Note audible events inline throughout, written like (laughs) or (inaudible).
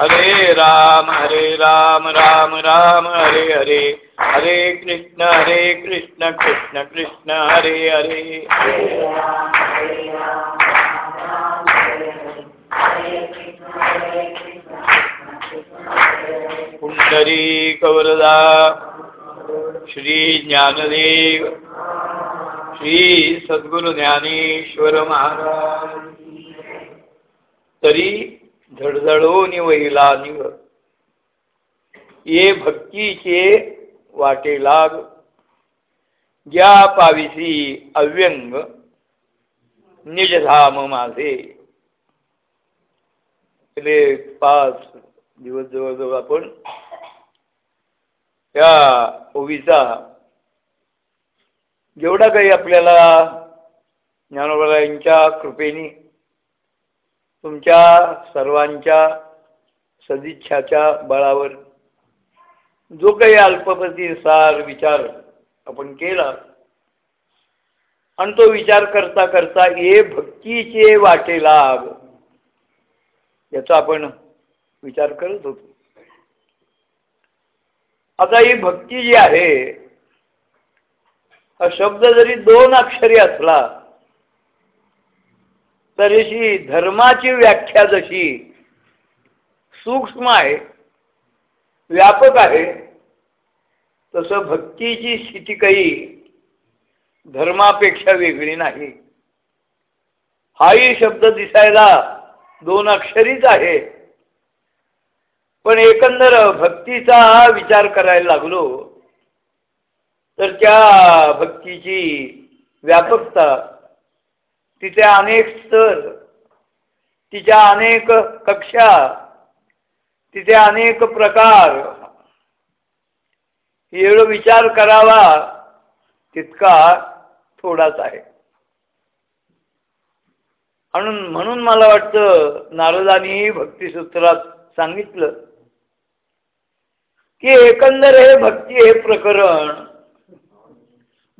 हरे राम हरे राम राम राम हरे हरे। हरे कृष्ण हरे कृष्ण कृष्ण कृष्ण हरे हरे। पुंडरी कवरदा श्री ज्ञानदेव श्री सद्गुरु ज्ञानेश्वर महाराज। तरी झडझडून वहिला निव ये भक्तीचे वाटे लाग. ज्या पाविसी अव्यंग निजधाम माझे. गेले पाच दिवस जवळजवळ आपण त्या ओवीचा जेवढा काही आपल्याला ज्ञानोबरायांच्या कृपेने तुमच्या सर्वांच्या सदिच्छाच्या बळावर जो काही अल्पपती सार विचार आपण केला आणि तो विचार करता करता ये भक्तीचे वाटे लाभ याचा आपण विचार करत होतो. आता ही भक्ती जी आहे हा शब्द जरी दोन अक्षरी असला तरीशी धर्माची व्याख्या जशी सूक्ष्म आहे व्यापक आहे तसं भक्तीची स्थिती काही धर्मापेक्षा वेगळी नाही. हाही शब्द दिसायला दोन अक्षरीच आहे. पण एकंदर भक्तीचा विचार करायला लागलो तर त्या भक्तीची व्यापकता तिचे अनेक स्तर तिच्या अनेक कक्षा तिचे अनेक प्रकार. एवढं विचार करावा तितका थोडाच आहे. म्हणून म्हणून मला वाटतं नारदानी भक्तिसूत्रात सांगितलं की एकंदर हे भक्ती हे प्रकरण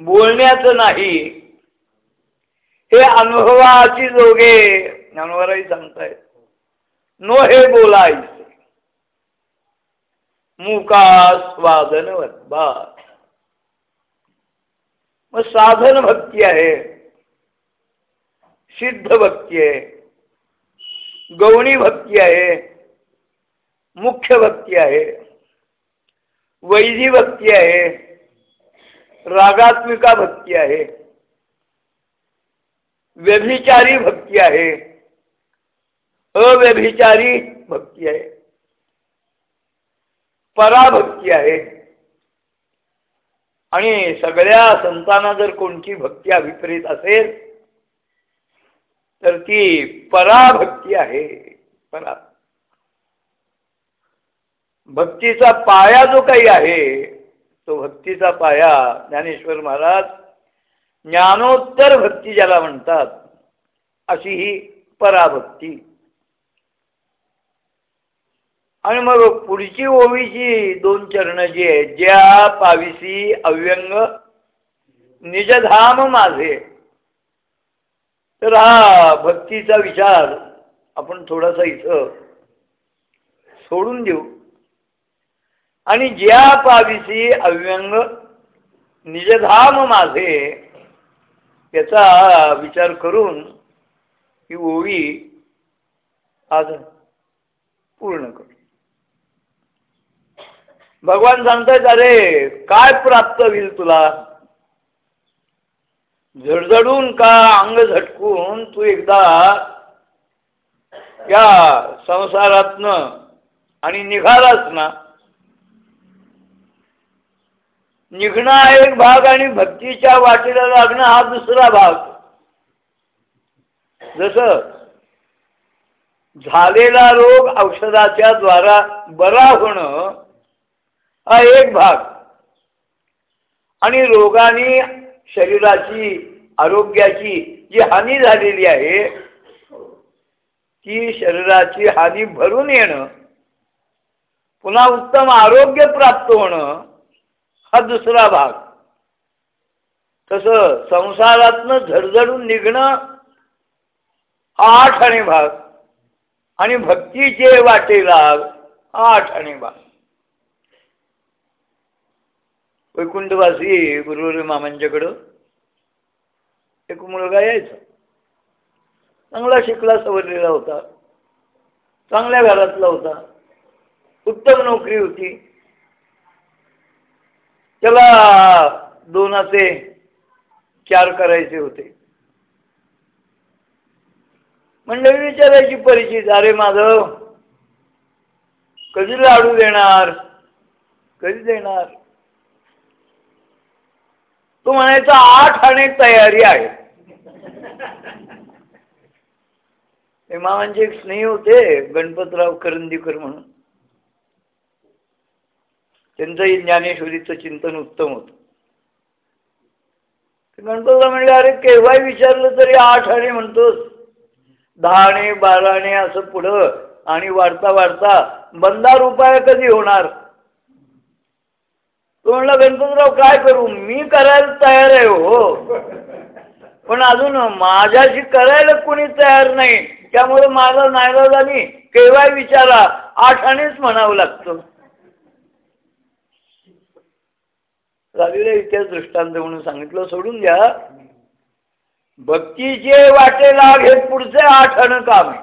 बोलण्याचं नाही हे अनुभवाची जोगे ज्ञानवरही सांगतायत. नो हे बोलायचे. मुका स्वादनवत बा मग साधन भक्ती आहे. सिद्ध भक्ती आहे. गौणी भक्ती आहे. मुख्य भक्ती आहे. वैधी भक्ती आहे. रागात्मिका भक्ती आहे. व्यभिचारी भक्ती आहे. अव्यभिचारी भक्ती आहे. पराभक्ती आहे. आणि सगळ्या संतांना जर कोणती भक्ती अभिप्रेत असेल तर ती पराभक्ती आहे. परा भक्तीचा पाया जो काही आहे तो भक्तीचा पाया ज्ञानेश्वर महाराज ज्ञानोत्तर भक्ती ज्याला म्हणतात अशी ही पराभक्ती. आणि मग पुढची ओवीची दोन चरण जी आहेत ज्या पाविसी अव्यंग निजधाम माझे. तर हा भक्तीचा विचार आपण थोडासा इथं सोडून देऊ. आणि ज्या पाविसी अव्यंग निजधाम माझे याचा विचार करून ही ओवी आज पूर्ण करू. भगवान सांगतायत अरे काय प्राप्त होईल तुला? झडझडून का अंग झटकून तू एकदा या संसारातनं आणि निघालाच ना निघणं एक भाग आणि भक्तीच्या वाटेला लागणं हा दुसरा भाग. जस झालेला रोग औषधाच्या द्वारा बरा होणं हा एक भाग. आणि रोगाने शरीराची आरोग्याची जी हानी झालेली आहे ती शरीराची हानी भरून येणं पुन्हा उत्तम आरोग्य प्राप्त होणं हा दुसरा भाग. तसं संसारातनं झडझडून निघणं हा आठ आणि भाग. आणि भक्तीचे वाटे लाग हा आठ आणि भाग. वैकुंठवासी गुरुवारी मामांच्याकडं एक मुलगा यायचा. चांगला शिकला सवरलेला होता. चांगल्या घरातला होता. उत्तम नोकरी होती. त्याला दोनाचे चार करायचे होते. मंडळी विचारायची परिचित अरे माधव कधी लाडू देणार? कधी देणार? तो म्हणायचा आठ आणि तयारी आहे. (laughs) मामांचे एक स्नेही होते गणपतराव करंदीकर म्हणून. त्यांचंही ज्ञानेश्वरीचं चिंतन उत्तम होतं. गणपतला म्हणले अरे केव्हाही विचारलं तरी आठ आणि म्हणतोस. दहा आणि बारा आणि असं पुढं आणि वाढता वाढता बंदार उपाय कधी होणार? तो म्हणला गणपतराव काय करू? मी करायला तयार आहे हो. पण अजून माझ्याशी करायला कोणी तयार नाही. त्यामुळे माझा नायला आणि केव्हाही विचारा आणिच म्हणावं लागतं. झालेला इतिहास दृष्टांत म्हणून सांगितलं सोडून द्या. भक्तीचे वाटे लाग हे पुढचे आठण काम. आहे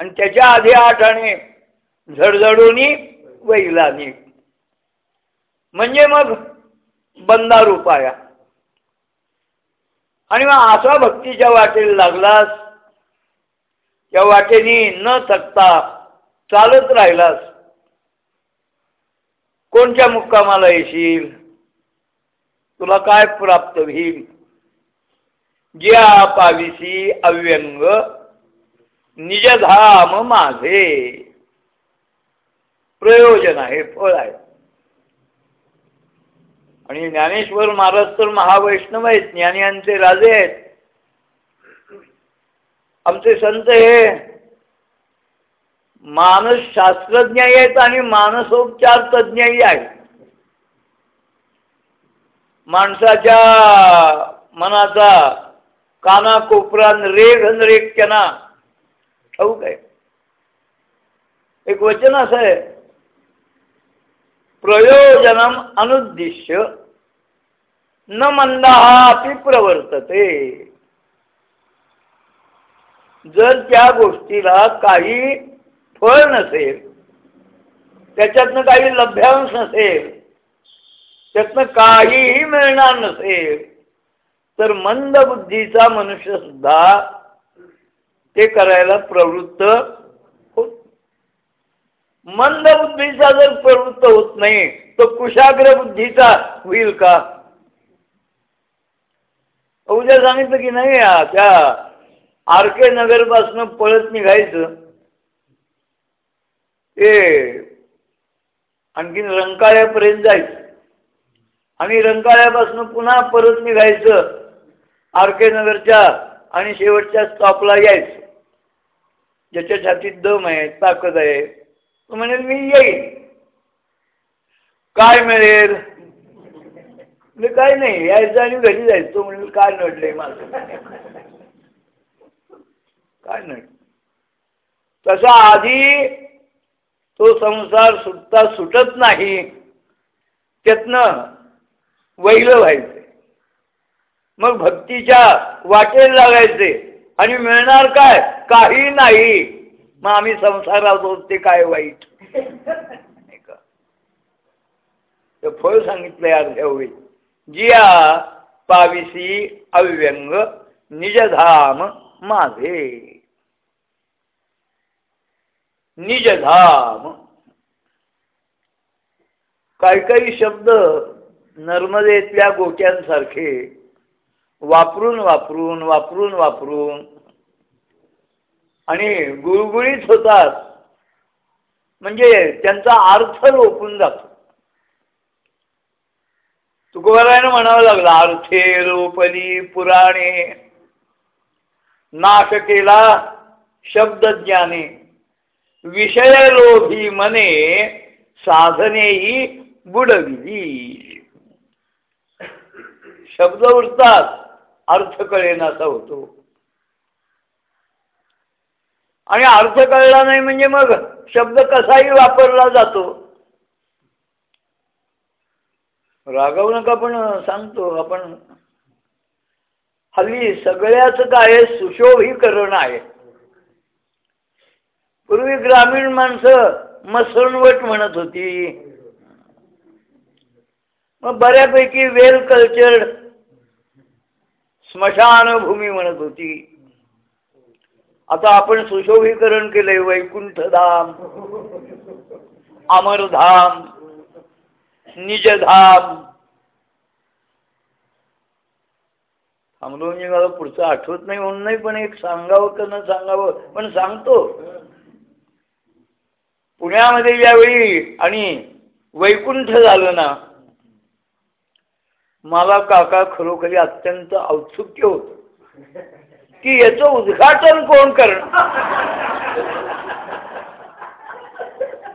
आणि त्याच्या आधी आठाणे झडझडूनी वैलानी. म्हणजे मग बंदार उपाया आणि मग असा भक्तीच्या वाटेला लागलास त्या वाटेने न थकता चालत राहिलास कोणत्या मुक्कामाला येशील? तुला काय प्राप्त होईल? ज्या पाविसी अव्यंग निजधाम माझे. प्रयोजन आहे फळ आहे. आणि ज्ञानेश्वर महाराज तर महावैष्णव आहेत ज्ञानियांचे राजे आहेत. आमचे संत हे मानस शास्त्रज्ञ आहेत आणि मानसोपचार तज्ञही आहेत. माणसाच्या मनाचा काना कोपरा रेघ रेख ठाऊक आहे. एक वचन असं आहे. प्रयोजनम अनुद्दिश्य न मंदा अपि प्रवर्तते. जर त्या गोष्टीला काही फळ नसेल त्याच्यातनं काही लभ्यांश नसेल त्यातनं काहीही मिळणार नसेल तर मंद बुद्धीचा मनुष्य सुद्धा ते करायला प्रवृत्त होत. मंद बुद्धीचा जर प्रवृत्त होत नाही तो कुशाग्र बुद्धीचा होईल का? उद्या सांगितलं की नाही त्या आर के नगरपासून पळत निघायचं. ते आणखीन रंकाळ्यापर्यंत जायचं. आणि रंकाळ्यापासून पुन्हा परत निघायचं. आर के नगरच्या आणि शेवटच्या स्टॉपला यायचं. ज्याच्या छातीत दम आहे ताकद आहे तो म्हणेल मी येईल काय मिळेल? म्हणजे काय नाही यायचं आणि घरी जायचं. तो म्हणेल काय नडलंय माझं? काय नड तसा आधी तो संसार सुटता सुटत नाही. त्यातनं वैल व्हायचे. मग भक्तीच्या वाटेल लागायचे. आणि मिळणार काय? काही नाही. मग आम्ही संसारात होत ते काय वाईट? फळ सांगितलंय अर्ध्या होईल जिया पाविसी अव्यंग निजधाम माझे. निजधाम. काही काही शब्द नर्मदेतल्या गोट्यांसारखे वापरून वापरून वापरून वापरून आणि गुळगुळीत होतात. म्हणजे त्यांचा अर्थ लोपून जातो. तुकोबारायण म्हणावं लागलं अर्थे रोपली पुराणे नाश केला शब्दज्ञाने विषय लोभी मने साधनेही बुडविली. शब्द उरतात अर्थ कळेनासा होतो आणि अर्थ कळला नाही म्हणजे मग शब्द कसाही वापरला जातो. रागवू नका पण सांगतो आपण. हल्ली सगळ्याच काय सुशोभीकरण आहे. पूर्वी ग्रामीण माणसं मसणवट म्हणत होती. मग बऱ्यापैकी वेल कल्चर्ड स्मशानभूमी म्हणत होती. आता आपण सुशोभीकरण केलंय वैकुंठधाम अमरधाम निजधाम. थांबलो म्हणजे मला पुढचं आठवत नाही म्हणून नाही पण एक सांगावं का न सांगावं पण सांगतो. पुण्यामध्ये ज्यावेळी आणि वैकुंठ झालं ना मला काका खरोखरी अत्यंत औत्सुक्य होत. की याचं उद्घाटन कोण करणार?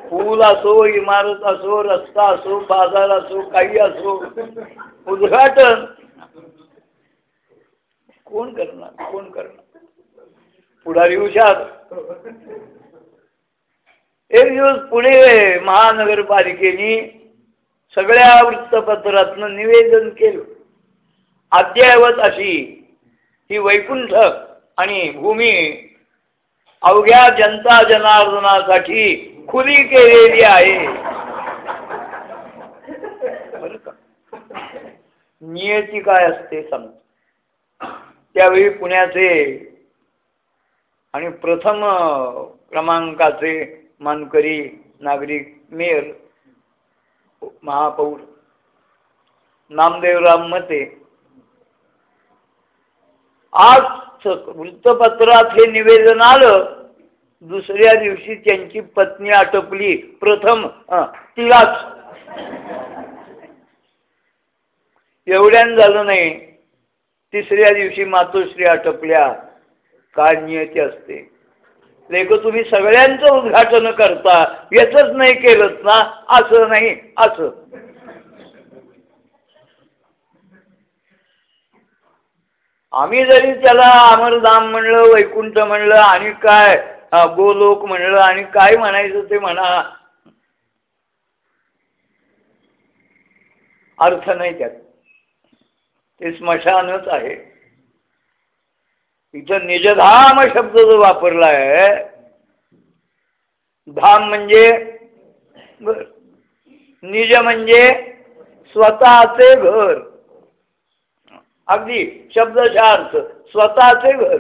पूल असो इमारत असो रस्ता असो बाजार असो काही असो उद्घाटन. कोण करणार? कोण करणार? पुढारी हुशार. एक दिवस पुणे महानगरपालिकेने सगळ्या वृत्तपत्रातनं निवेदन केलं. अद्ययावत अशी ही वैकुंठ आणि भूमी अवघ्या जनता जनार्दनासाठी खुली केलेली आहे. नियती काय असते सांग. त्यावेळी पुण्याचे आणि प्रथम क्रमांकाचे मानकरी नागरिक मेयर महापौर. नामदेवराम मते. आज वृत्तपत्रात हे निवेदन आलं दुसऱ्या दिवशी त्यांची पत्नी आटपली. प्रथम तिलाच. एवढ्यान झालं नाही. तिसऱ्या दिवशी मातोश्री आटपल्या. काय नियती असते? लेख तुम्ही सगळ्यांचं उद्घाटन करता. याच नाही केलं ना? असं नाही असं. आम्ही जरी त्याला अमरधाम म्हणलं वैकुंठ म्हणलं आणि काय गोलोक म्हणलं आणि काय म्हणायचं ते म्हणा. अर्थ नाही त्यात. ते स्मशानच आहे. इथं निजधाम शब्द जो वापरला आहे धाम म्हणजे निज म्हणजे स्वतःचे घर. अगदी शब्दशा अर्थ स्वतःचे घर.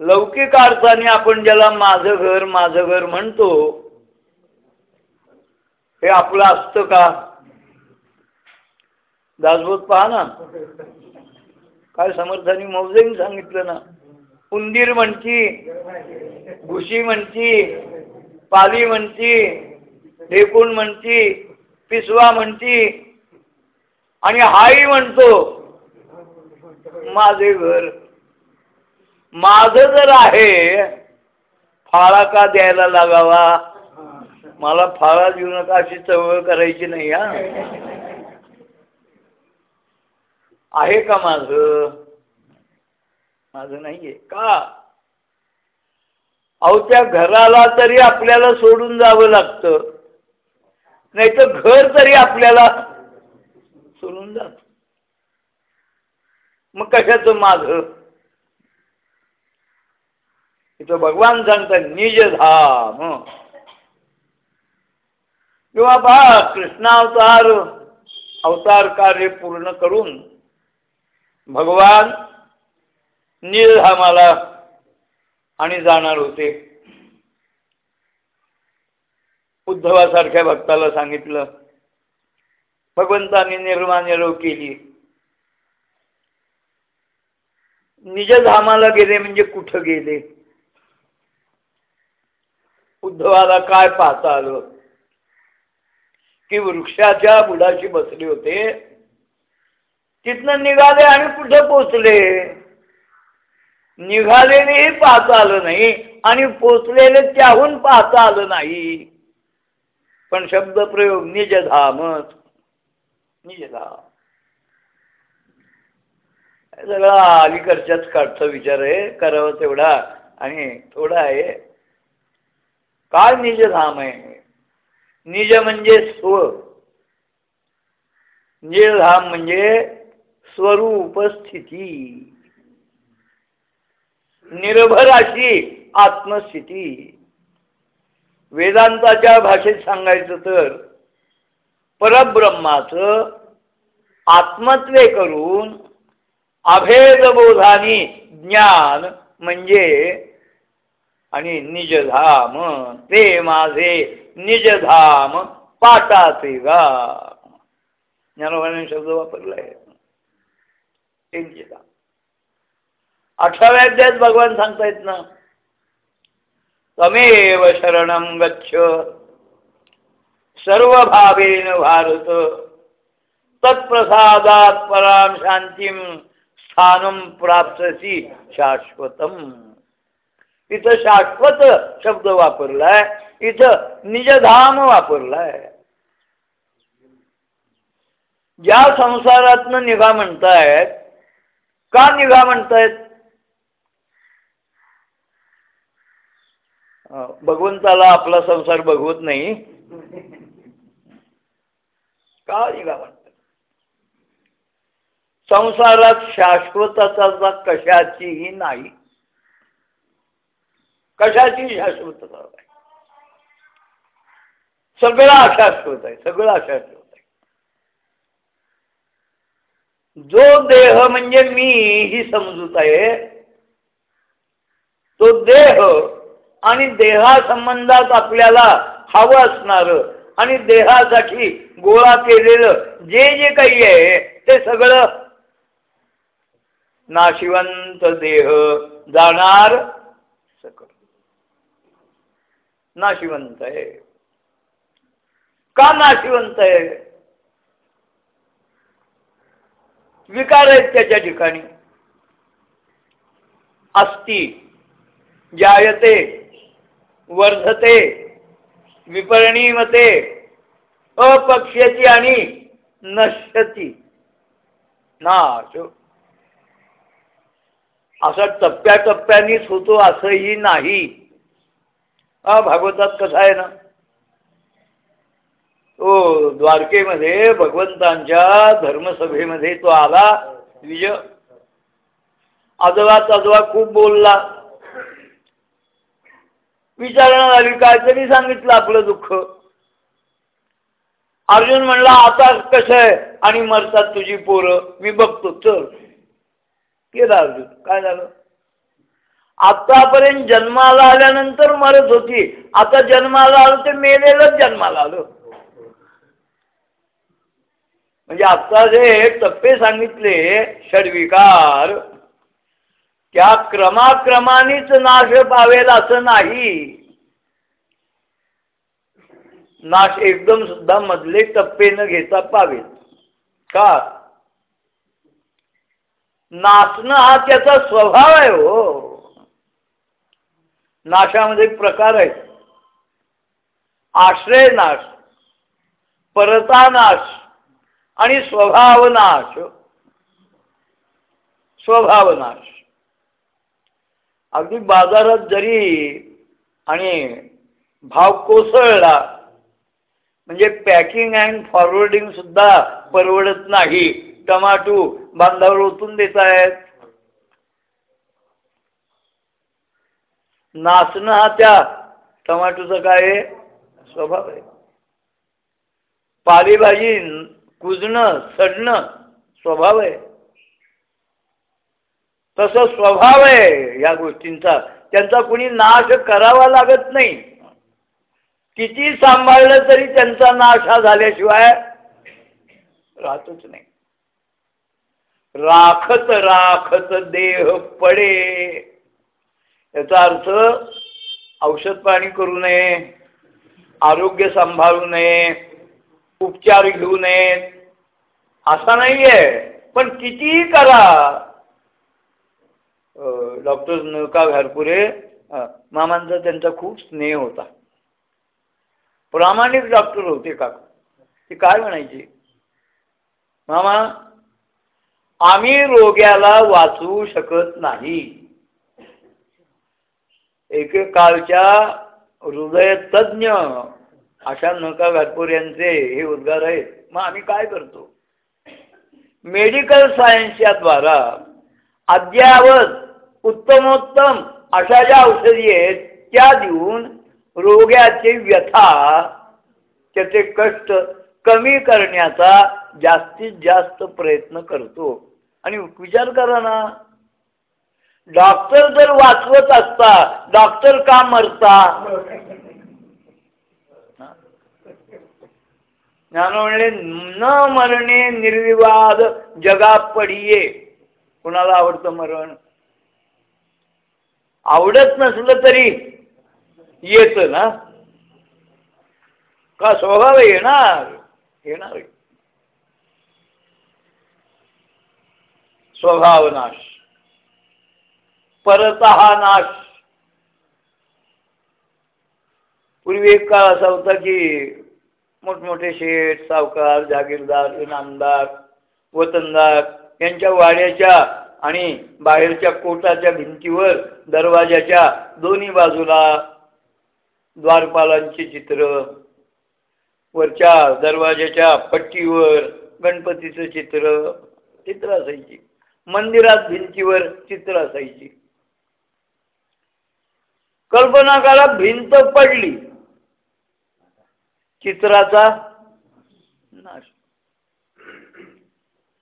लौकिक अर्थाने आपण ज्याला माझं घर माझं घर म्हणतो हे आपलं असतं का? दासबोध पहा ना. काय समर्थानी मौजेन सांगितलं ना. उंदीर म्हणती घुशी म्हणती पाली म्हणती ढेकूण म्हणती पिसवा म्हणती आणि हाई म्हणतो माझे घर माझं जर आहे फाळा का द्यायला लागावा? मला फाळा देऊ नका अशी चवळ करायची नाही हा. आहे का माझं? माझं नाहीये. का? अहो त्या घराला तरी आपल्याला सोडून जावं लागतं. नाही तर घर तरी आपल्याला सोडून जात. मग कशाचं माझं इथं भगवान सांगतात निज धाम. किंवा बा कृष्णावतार अवतार कार्य पूर्ण करून भगवान निजधामाला आणि जाणार होते. उद्धवासारख्या भक्ताला सांगितलं भगवंतानी निर्माण केली. निजधामाला गेले म्हणजे कुठं गेले? उद्धवाला काय पाहता आलं? की वृक्षाच्या बुडाशी बसले होते. तिथनं निघाले आणि कुठं पोचले? निघालेलेही पाहता आलं नाही आणि पोचलेले त्याहून पाहता आलं नाही. पण शब्दप्रयोग निजधामच निजधाम सगळा अलीकडच्याच काढचा विचार आहे करावं तेवढा आणि थोडा आहे. काय निजधाम आहे? निज म्हणजे स्व. निजधाम म्हणजे स्वरूप स्थिती निर्भर अशी आत्मस्थिती. वेदांताच्या भाषेत सांगायचं तर परब्रह्माच आत्मत्वे करून अभेदबोधानी ज्ञान म्हणजे आणि निजधाम ते माझे निजधाम पाटाचे गा ज्ञानोबाने शब्द वापरला आहे निजधाम अठराव्या अध्यायात भगवान सांगतायत ना तमेव शरण गच्छ सर्व भावेन भारत तत्प्रसादात पराम शांतीम स्थानम प्राप्तसी शाश्वतम. इथं शाश्वत शब्द वापरलाय इथं निजधाम वापरलाय. ज्या संसारातनं निघा म्हणतायत का निघा म्हणतायत? भगवंताला आपला संसार बघवत नाही. का निघा म्हणतात संसारात शाश्वतता कशाचीही नाही. कशाची शाश्वतता? नाही सगळं अशाश्वत आहे सगळं अशाश्वत आहे जो देह म्हणजे मी ही समजूत आहे. तो देह आणि देहासंबंधात आपल्याला हवं असणार आणि देहासाठी गोळा केलेलं जे जे काही आहे ते सगळं नाशिवंत देह जाणार सकळ. नाशिवंत आहे. का नाशिवंत आहे? विकार आहेत त्याच्या ठिकाणी. अस्ति जायते वर्धते विपरणीमते अपक्ष्यती आणि नश्यती. नाश असं. टप्प्याटप्प्यानेच होतो असंही नाही. हा भागवतात कसा आहे ना? तो द्वारकेमध्ये भगवंतांच्या धर्मसभेमध्ये तो आला. विजय. आजोबा तजवा खूप बोलला. विचारणा झाली तरी सांगितलं आपलं दुःख. अर्जुन म्हणला आता कसं आहे? आणि मरतात तुझी पोरं. मी बघतो चल. केलं अर्जुन. काय झालं? आतापर्यंत जन्माला आल्यानंतर मरत होती. आता जन्माला आलं ते मेलेलंच जन्माला आलं. म्हणजे आता जे टप्पे सांगितले षडविकार त्या क्रमाक्रमानेच नाश पावेल असं नाही. नाश एकदम सुद्धा मधले टप्पे न घेता पावेल. का? नाचणं हा त्याचा स्वभाव आहे हो. नाशामध्ये प्रकार आहेत. आश्रय नाश परता नाश आणि स्वभाव नाश. स्वभाव नाश. अगदी बाजारात जरी आणि भाव कोसळला म्हणजे पॅकिंग अँड फॉरवर्डिंग सुद्धा परवडत नाही. टमाटो बांधावर ओतून देत आहेत नाचणं हा त्या टमाटोचा काय स्वभाव आहे. पालेभाजी कुजणं सडणं स्वभाव आहे. तसं स्वभाव आहे या गोष्टींचा. त्यांचा कुणी नाश करावा लागत नाही. किती सांभाळलं तरी त्यांचा नाश हा झाल्याशिवाय राहतच नाही. राखत राखत देह पडे. याचा अर्थ औषध पाणी करू नये आरोग्य सांभाळू नये उपचार घेऊ नयेत. असा नाही आहे पण कितीही करा. डॉक्टर नका घारपुरे मामांचा त्यांचा खूप स्नेह होता. प्रामाणिक डॉक्टर होते का ते काय म्हणायचे? मामा आम्ही रोग्याला वाचवू शकत नाही. एकेकाळच्या हृदय तज्ज्ञ अशा नका घाटपूर यांचे हे उद्गार आहेत. मग आम्ही काय करतो? मेडिकल सायन्सच्या द्वारा अद्यावत उत्तमोत्तम अशा ज्या औषधी आहेत त्या देऊन रोग्याची व्यथा त्याचे कष्ट कमी करण्याचा जास्तीत जास्त प्रयत्न करतो. आणि विचार करा ना डॉक्टर जर वाचवत असता डॉक्टर का मरता? ज्ञान म्हणले न मरणे निर्विवाद जगा पडिये कुणाला आवडतं मरण? आवडत नसलं तरी येत ना? का स्वभाव येणार? येणार. स्वभाव नाश. परत हा नाश. पूर्वी एक काळ असा होता की मोठमोठे शेठ सावकार जागीरदार इनामदार वतनदार यांच्या वाड्याच्या आणि बाहेरच्या कोटाच्या भिंतीवर दरवाजाच्या दोन्ही बाजूला द्वारपालांचे चित्र वरच्या दरवाजाच्या पट्टीवर गणपतीचं चित्र चित्र असायची. मंदिरात भिंतीवर चित्र असायची. कल्पना करा भिंत पडली. चित्राचा नाश.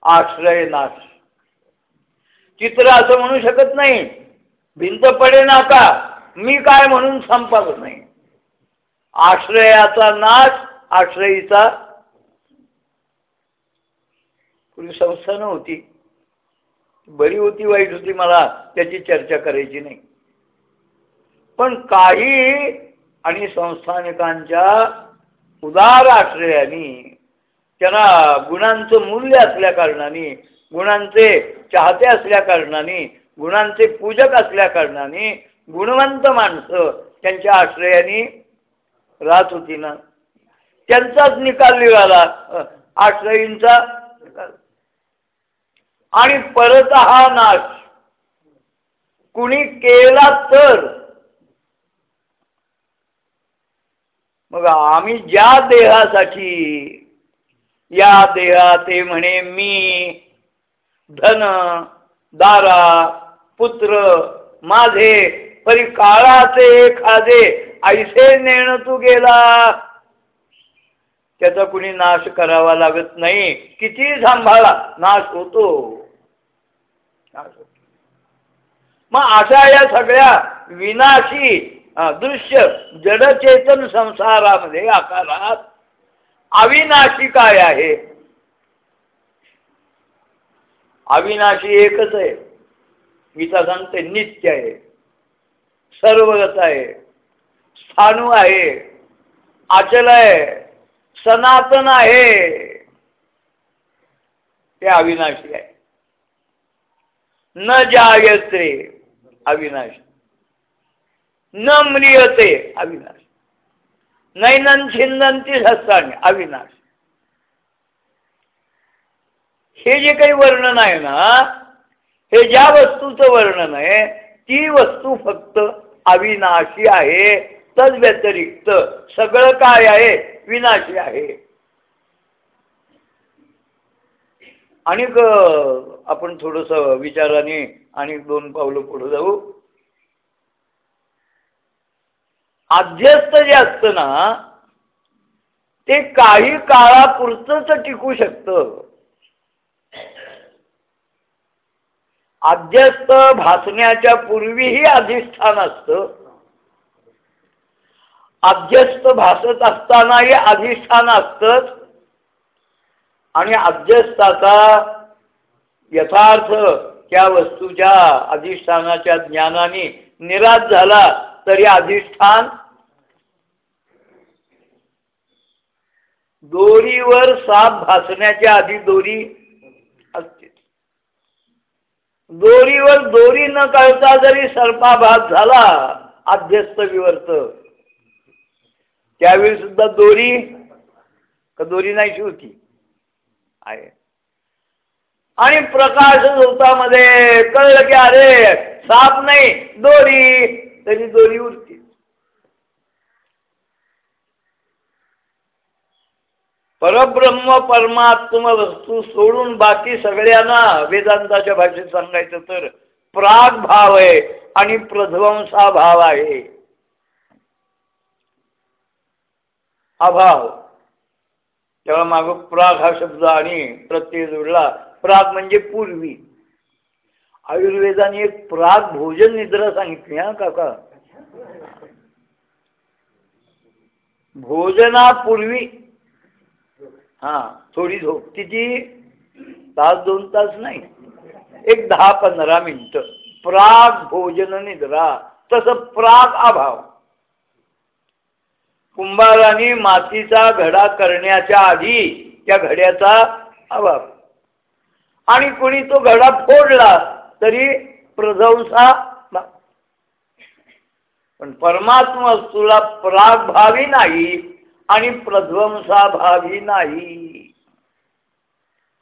आश्रय नाश. चित्र असं म्हणू शकत नाही. भिंत पडे ना का मी काय म्हणून संपत नाही. आश्रयाचा नाश आश्रयीचा पूर्वी संस्था नव्हती बरी होती वाईट होती मला त्याची चर्चा करायची नाही. पण काही आणि संस्थानिकांच्या उदार आश्रयाने त्यांना गुणांचं मूल्य असल्या कारणाने गुणांचे चाहते असल्या कारणाने गुणांचे पूजक असल्या कारणाने गुणवंत माणसं त्यांच्या आश्रयाने राहत होती ना. त्यांचाच निकाल निघाला आश्रयींचा आणि परत हा नाश. कुणी केला तर मग आम्ही ज्या देहासाठी या देहाते म्हणे मी धन दारा पुत्र माझे परी काळाचे खाजे ऐसे नेण तू गेला. त्याचा कुणी नाश करावा लागत नाही. किती सांभाळा नाश होतो. मग अशा या सगळ्या विनाशी दृश्य जडचेतन संसारामध्ये आकारात अविनाशी काय आहे? अविनाशी एकच आहे. गीता सांगते नित्य आहे. सर्वगत आहे. स्थाणू आहे. आचल आहे. सनातन आहे. ते अविनाशी आहे. न जायत्रे अविनाशी. न म्रियते अविनाश. नैनन छिंदंती हस्ताने अविनाश. हे जे काही वर्णन आहे ना हे ज्या वस्तूचं वर्णन आहे ती वस्तू फक्त अविनाशी आहे तद व्यतिरिक्त सगळं काय आहे विनाशी आहे. आणि आपण थोडस विचाराने आणि दोन पावलं पुढे जाऊ. अध्यस्त जे असतं ना ते काही काळापुरतच टिकू शकतं. अध्यस्त भासण्याच्या पूर्वीही अधिष्ठान असतं. अध्यस्त भासत असतानाही अधिष्ठान असतच. आणि अध्यस्थाचा यथार्थ त्या वस्तूच्या अधिष्ठानाच्या ज्ञानाने निराश झाला तरी अधिष्ठान दोरीवर साप भासण्याच्या आधी दोरी असते. दोरीवर दोरी न कळता जरी सर्पाभास झाला अध्यस्त विवर्त त्यावेळी सुद्धा दोरी का दोरी नाहीशी होती? आहे. आणि प्रकाश झोतामध्ये कळलं की अरे साप नाही दोरी तरी दोरी उरतील परब्रह्म परमात्म वस्तू सोडून बाकी सगळ्यांना वेदांताच्या भाषेत सांगायचं तर प्राग भाव आहे आणि प्रध्वंसा भाव आहे. अभाव. तेव्हा माग प्राग हा शब्द आणि प्रत्यय जोडला. प्राग म्हणजे पूर्वी. आयुर्वेदाने एक प्राग भोजन निद्रा सांगितली हा काका. भोजनापूर्वी हा थोडी झोप. किती? तास दोन तास? नाही. एक दहा पंधरा मिनिट. प्राग भोजन निद्रा. तस प्राग अभाव. कुंभाराने मातीचा घडा करण्याच्या आधी त्या घड्याचा अभाव. आणि कोणी तो घडा फोडला तरी प्रध्वंसा पण परमात्मा तुला प्रागभावी नाही आणि प्रध्वंसाभावी नाही.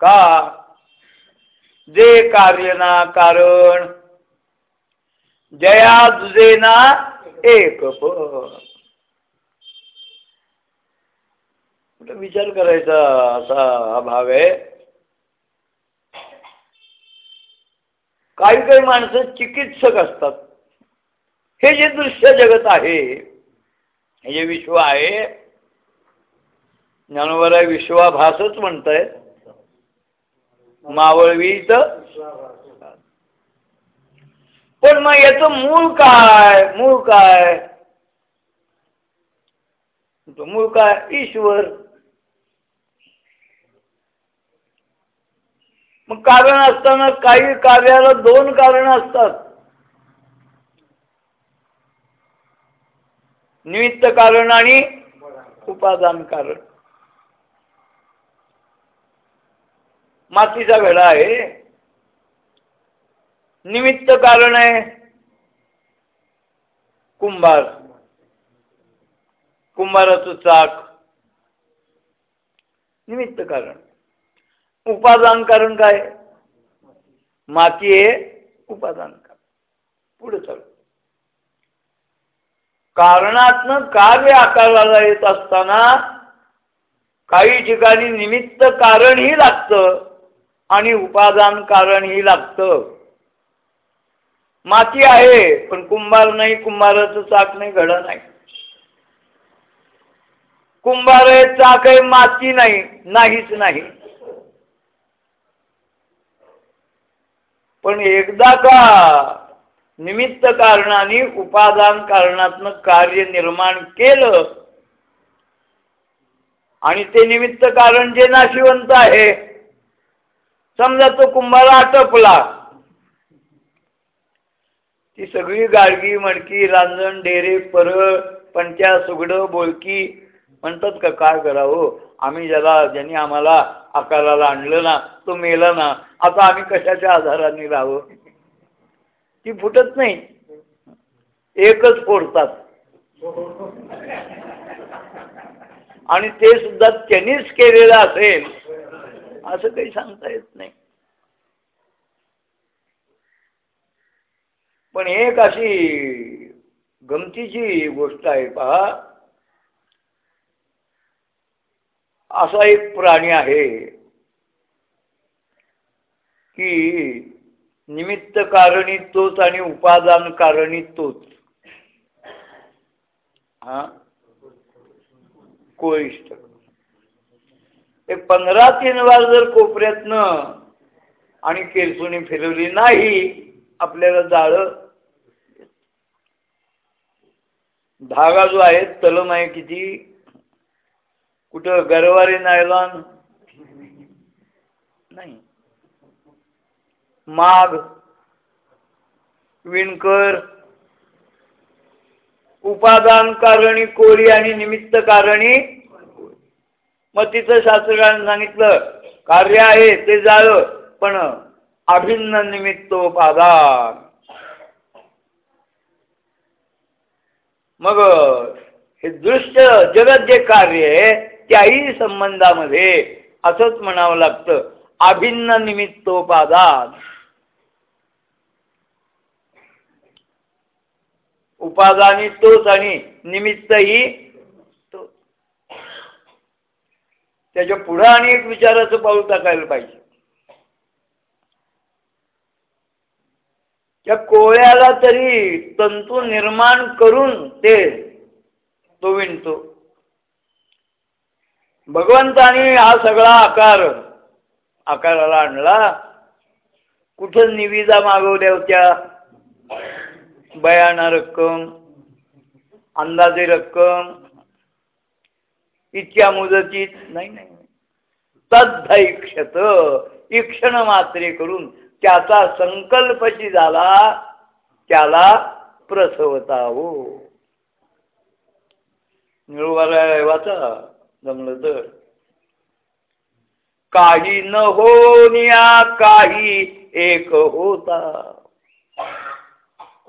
का? जे कार्य ना कारण जया दुजेना एक विचार करायचा असा हा आहे? काही काही माणसं चिकित्सक असतात. हे जे दृश्य जगत आहे हे जे विश्व आहे ज्ञानोबरा विश्वाभासच म्हणतायत. मावळवी तर पण मग याच मूळ काय? मूळ काय? तो मूळ काय? ईश्वर. मग कारण असताना काही कार्याला दोन कारण असतात. निमित्त कारण आणि उपादान कारण. मातीचा घडा आहे. निमित्त कारण आहे. कुंभार. कुंभाराचं चाक. निमित्त कारण. उपादान कारण काय? माती आहे उपादान कारण. पुढे चालू. कारणातनं कार्य आकाराला येत असताना काही ठिकाणी निमित्त कारणही लागतं आणि उपादान कारणही लागतं. माती आहे पण कुंभार नाही कुंभाराचं चाक नाही घड नाही. कुंभार आहे चाक आहे माती नाही नाहीच नाही. पण एकदा का निमित्त कारणाने उपादान कारणातन कार्य निर्माण केलं आणि ते निमित्त कारण जे नाशिवंत आहे समजा तो कुंभाला आटपला ती सगळी गाडगी मडकी रांजण डेरे परळ पंच्या सुगड बोलकी म्हणतात का काय करावं? आम्ही ज्याला ज्यांनी आम्हाला आकाराला आणलं ना तो मेला ना आता आम्ही कशाच्या आधाराने राहावं? ती फुटत नाही. एकच फोडतात. आणि ते सुद्धा त्यांनीच केलेलं असेल असं काही सांगता येत नाही. पण एक अशी गमतीची गोष्ट आहे पहा असा एक प्राणी आहे की निमित्त कारणी तोच आणि उपादान कारणी तोच. हा? कोळिष्ट. एक पंधरा तीन वार जर कोपऱ्यातनं आणि केरसुनी फिरवली नाही आपल्याला जाळ धागा जो आहे तलम आहे किती? कुठं गरवारी नायलॉन? नाही. माग विणकर उपादान कारणी कोरी आणि निमित्त कारणी. मग तिथं शास्त्रकारांनी सांगितलं कार्य आहे ते झालं पण अभिन्न निमित्त उपादान. मग हे दृश्य जगत जे कार्य आहे त्याही संबंधामध्ये असंच म्हणावं लागतं. अभिन्न निमित्तोपादान. उपादानी तोच आणि निमित्तही तो त्याच्या पुढं आणि एक विचाराचं पाऊल टाकायला पाहिजे. त्या कोळ्याला तरी तंतू निर्माण करून ते तो विणतो. भगवंतानी हा सगळा आकार आकाराला आणला. कुठं निविदा मागवल्या होत्या? बयाना रक्कम अंदाजे रक्कम इतक्या मुदतीत नाही नाही तद्धैक्षत इक्षण मात्रे करून त्याचा संकल्पशी झाला त्याला प्रसवता हो. निळवाला वाचा. जमलं तर. काही न होण्या काही एक होता.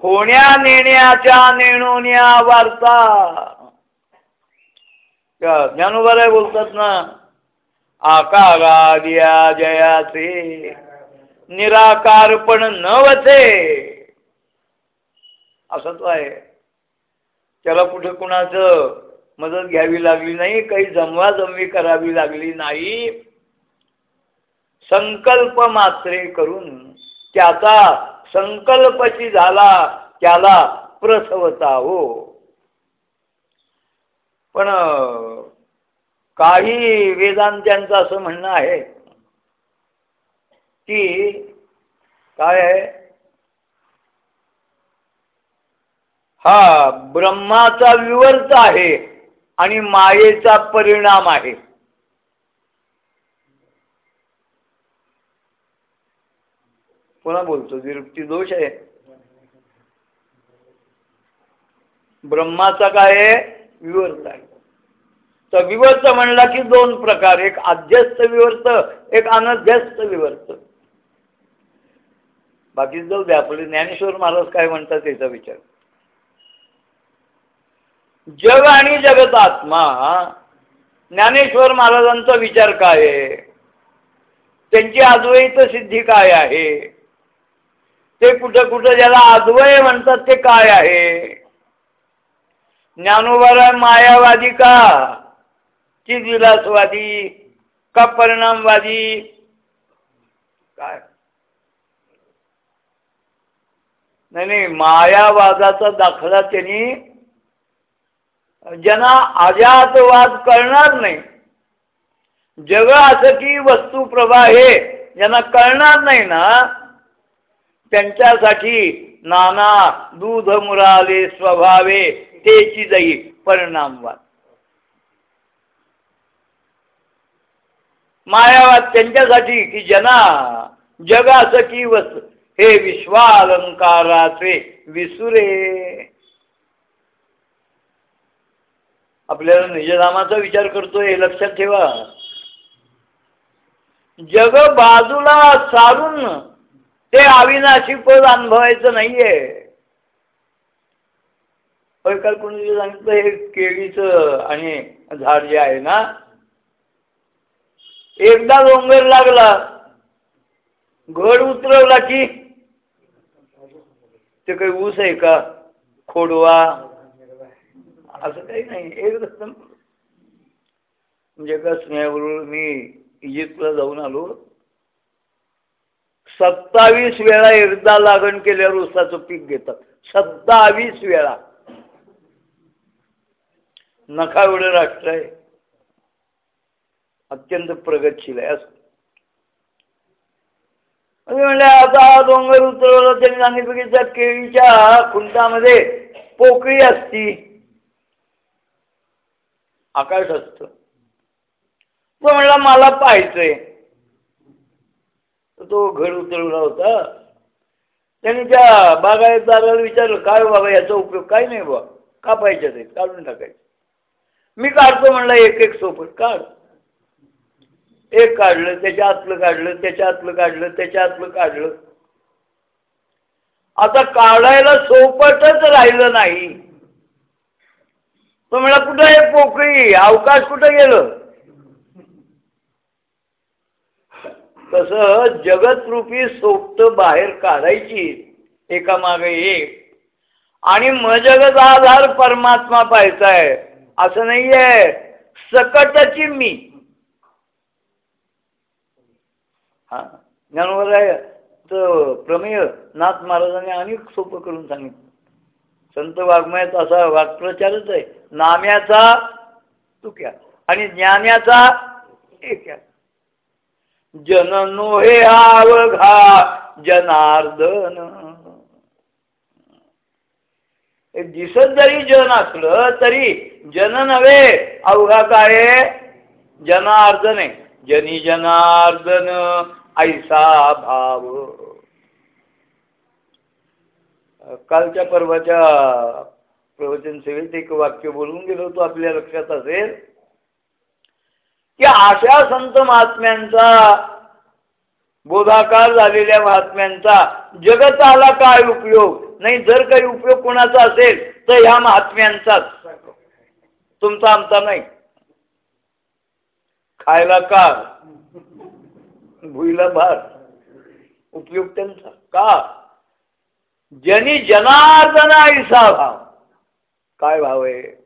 होण्या नेण्याच्या नेणोन्या वार्ता ज्ञानोबाला बोलतात ना आकारादिया जयाचे निराकार पण नवते असं तो आहे. त्याला कुठे कुणाचं मदत घ्यावी लागली नाही काही जमवाजमवी करावी लागली नाही. संकल्प मात्रे करून त्याचा संकल्पची झाला त्याला प्रसवता हो. पण काही वेदांत्यांचं असं म्हणणं आहे की काय आहे? हा ब्रह्माचा विवर्त आहे. आणि मायेचा परिणाम आहे. पुन्हा बोलतो? विरुक्ती दोष आहे. ब्रह्माचा काय आहे? विवर्त आहे. तर विवर्त म्हणला की दोन प्रकार एक अध्यस्त विवर्त एक अनध्यस्त विवर्त. बाकी जाऊ द्या आपले ज्ञानेश्वर महाराज काय म्हणतात त्याचा विचार. जग आणि जगत आत्मा. ज्ञानेश्वर महाराजांचा विचार काय आहे? त्यांची अद्वैत सिद्धी काय आहे? ते कुठं कुठं ज्याला अद्वय म्हणतात ते काय आहे? ज्ञानोबाला मायावादी का? चिदविलासवादी का परिणामवादी? काय? नाही नाही मायावादाचा दाखला त्यांनी ज्यांना अजातवाद कळणार नाही. जग असं की वस्तू प्रभा हे ज्यांना कळणार नाही ना त्यांच्यासाठी नाना दूध मुराले स्वभावे तेची जाई परिणामवाद. मायावाद त्यांच्यासाठी की जना जग असं की वस्तू हे विश्वालंकाराचे विसुरे. आपल्याला निजधामाचा विचार करतोय हे लक्षात ठेवा. जग बाजूला सारून ते अविनाशी पद अनुभवायचं नाहीये. काल कोणी सांगितलं हे केळीचं आणि झाड जे आहे ना एकदा डोंगर लागला घड उतरवला की ते काही ऊस आहे का? खोडवा असं काही नाही. एकदम म्हणजे एका स्नेहाबरोबर मी इजिप्तला जाऊन आलो. सत्तावीस वेळा एकदा लागण केल्यावर उसाचं पीक घेतात. सत्तावीस वेळा. नखा एवढं राष्ट्र आहे. अत्यंत प्रगतशील आहे असं. म्हणजे आता डोंगर उतरवलं त्यांनी सांगितलं की त्या केळीच्या खुंटामध्ये पोकळी असती. आकाश असत. तो म्हणला मला पाहायचंय. तो घर उतरवला होता. त्यांनी त्या बागायतदाराला विचारलं काय हो बाबा याचा उपयोग काय नाही बा का पाहिजे ते काढून टाकायचं. मी काढतो म्हणलं एक एक सोपट काढ. एक काढलं त्याच्या आतलं काढलं त्याच्या आतलं काढलं त्याच्या आतलं काढलं. आता काढायला सोपटच राहिलं नाही. तो म्हणला कुठं आहे पोकळी? अवकाश कुठं गेलं? तसं जगतरूपी सोपत बाहेर काढायची एका मागे एक. आणि मजगत आधार परमात्मा पाहायचा आहे. असं नाहीये. सकटची मी. हा? ज्ञानवर आहे तर प्रमेय नाथ महाराजांनी अनेक सोपं करून सांगितलं. संत वाङ्मयात असा वाक्प्रचारच आहे. नाम्याचा तुक्या आणि ज्ञान्याचा एक्या जननो हे आवघा जनार्दन. दिसत जरी जन असलं तरी जन नव्हे अवघा काय जनार्दन आहे. जनी जनार्दन ऐसा भाव. कालच्या पर्वाच्या प्रवचन सेवेत एक वाक्य बोलून गेलो होतो आपल्या लक्षात असेल. की अशा संत महात्म्यांचा बोधाकार झालेल्या महात्म्यांचा जगताला काय उपयोग? नाही जर काही उपयोग कोणाचा असेल तर ह्या महात्म्यांचाच. तुमचा आमचा नाही. खायला का भुईला भात. उपयोग त्यांचा. का? जनी जनार्दन ऐसा भाव काय भाव आहे?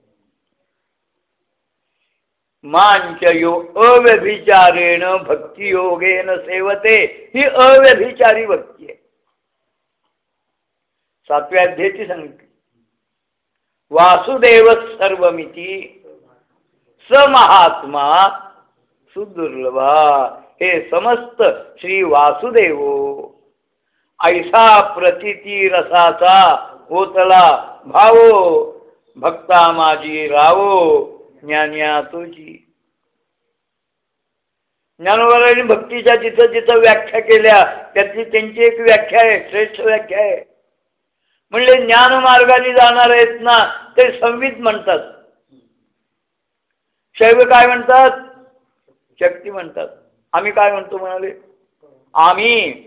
मांचयो अव्यभिचारेण भक्ती योगेन सेवते. ही अव्यभिचारी भक्ती आहे. सातव्या अध्यायची सांगितली वासुदेव सर्वमिती स महात्मा सुदुर्लभा. हे समस्त श्री वासुदेव ऐसा प्रतिती रसाचा होतला भावो भक्ता माझी रावो ज्ञान्या तुझी. ज्ञानोबारांनी भक्तीच्या जिथं जिथं व्याख्या केल्या त्यातली त्यांची एक व्याख्या आहे श्रेष्ठ व्याख्या आहे. म्हणजे ज्ञान मार्गाने जाणार आहेत ना ते संवित म्हणतात. शैव काय म्हणतात? शक्ती म्हणतात. आम्ही काय म्हणतो म्हणाले? आम्ही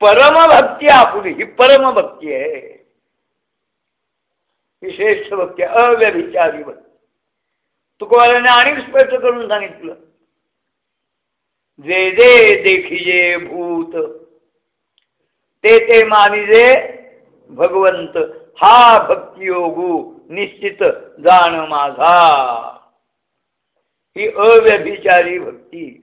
परमभक्ती आपली ही परमभक्ती आहे. ही श्रेष्ठ भक्ती अव्यभिचारी भक्ती. तुकोवाल्याने आणि स्पष्ट करून सांगितलं. जे जे देखिजे भूत ते ते मानिजे भगवंत हा भक्तियोगू निश्चित जाण माझा. ही अव्यभिचारी भक्ती.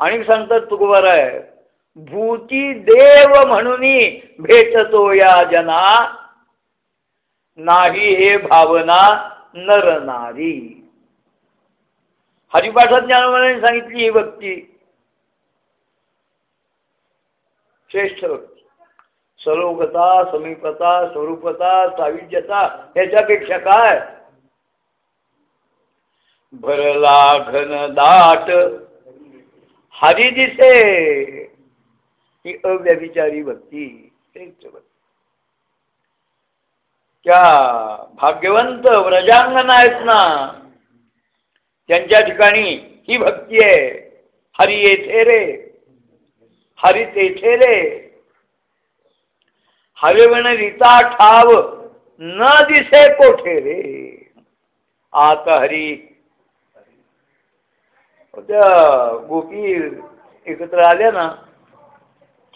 आणि सांगतात तुकवर आहे भूती देव म्हणून भेटतो या जना. नाही हे भावना नर नारी. हरिपाठात ज्ञानोबाने सांगितली ही भक्ती. श्रेष्ठ भक्ती. समीपता स्वरूपता साविज्यता ह्याच्यापेक्षा काय? भरला घन दाट. हरी दिसे. ही अव्यभिचारी भक्ती श्रेष्ठ भक्ती त्या भाग्यवंत व्रजांगण आहेत ना त्यांच्या ठिकाणी ही भक्ती आहे. हरी येथे रे हरी तेथे रे हरिवण रीता ठाव न दिसे कोठे रे. आत हरी. त्या गोपी एकत्र आल्या ना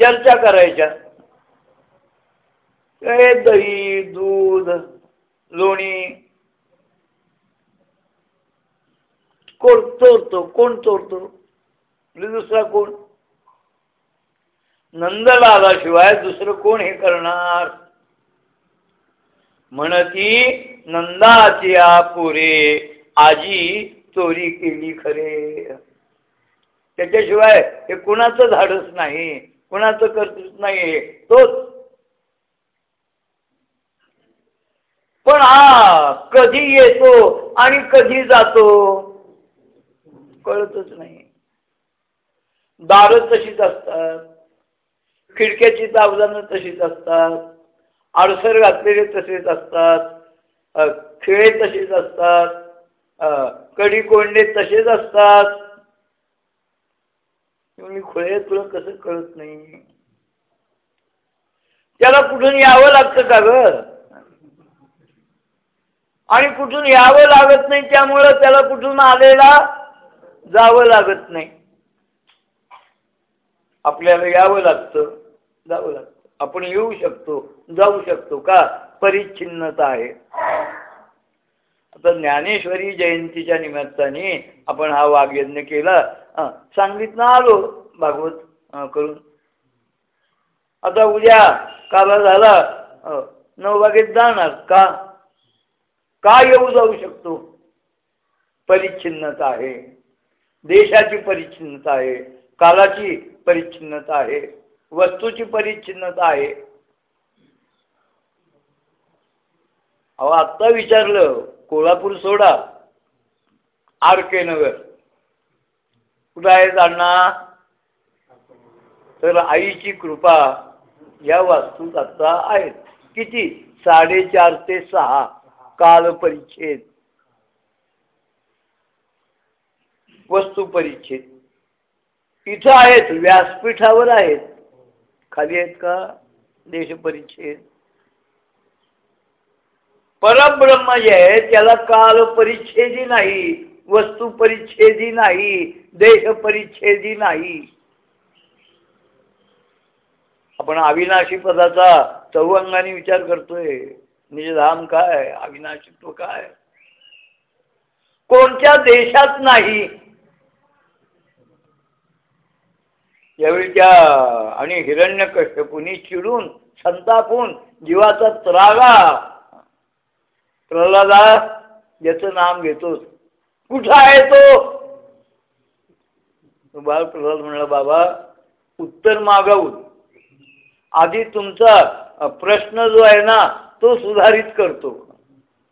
चर्चा करायच्या. हे दही दूध लोणी. कोण चोरतो कोण चोरतो? म्हणजे दुसरा कोण? नंदलालाशिवाय दुसरं कोण हे करणार? म्हणती नंदाची पुरे आजी चोरी केली खरे. त्याच्याशिवाय हे कुणाचं धाडस नाही? कोणाचं कर्तृत्व नाही तोच. पण हा कधी येतो आणि कधी जातो? कळतच नाही. दार तशीच असतात. खिडक्याची दावदानं तशीच असतात. आडसर घातलेले तसेच असतात. खिळे तसेच असतात. कडी कोंडे तसेच असतात. खुळे तुला कसं कळत नाही? त्याला कुठून यावं लागतं का ग? आणि कुठून यावं लागत नाही त्यामुळं त्याला कुठून आलेला जावं लागत नाही. आपल्याला यावं लागतं जावं लागतं. आपण येऊ शकतो जाऊ शकतो का? परिच्छिन्नता आहे. आता ज्ञानेश्वरी जयंतीच्या निमित्ताने आपण हा वाघयज्ञ केला. सांगितलं आलो भागवत करून. आता उद्या काला झाला नऊ बागेत जाणार का? का येऊ जाऊ शकतो? परिच्छिन्नता आहे. देशाची परिच्छिन्नता आहे. कालाची परिच्छिन्नता आहे. वस्तूची परिच्छिन्नता आहे. अहो आत्ता विचारलं. कोल्हापूर सोडा. R K Nagar. कुठं आहे अण्णा तर आईची कृपा या वास्तूत आता आहेत. किती? साडेचार ते सहा. काल परिच्छेद. वस्तू परिच्छेद. इथं आहेत व्यासपीठावर आहेत. खाली आहेत का? देशपरिच्छेद. परब्रह्म जे आहे त्याला काल परिच्छेदी नाही वस्तू परिच्छेदी नाही देश परिच्छेदी नाही. आपण अविनाशी पदाचा चौअंगाने विचार करतोय. निजधाम काय? अविनाशित्व काय? कोणत्या देशात नाही? यावेळी त्या आणि हिरण्य कश्यपुनी चिडून संतापून जीवाचा त्रागा प्रल्हादा याचं नाम घेतोस. कुठं आहे तो? बाळ प्रल्हाद म्हणला बाबा उत्तर मागावून आधी तुमचा प्रश्न जो आहे ना तो सुधारित करतो.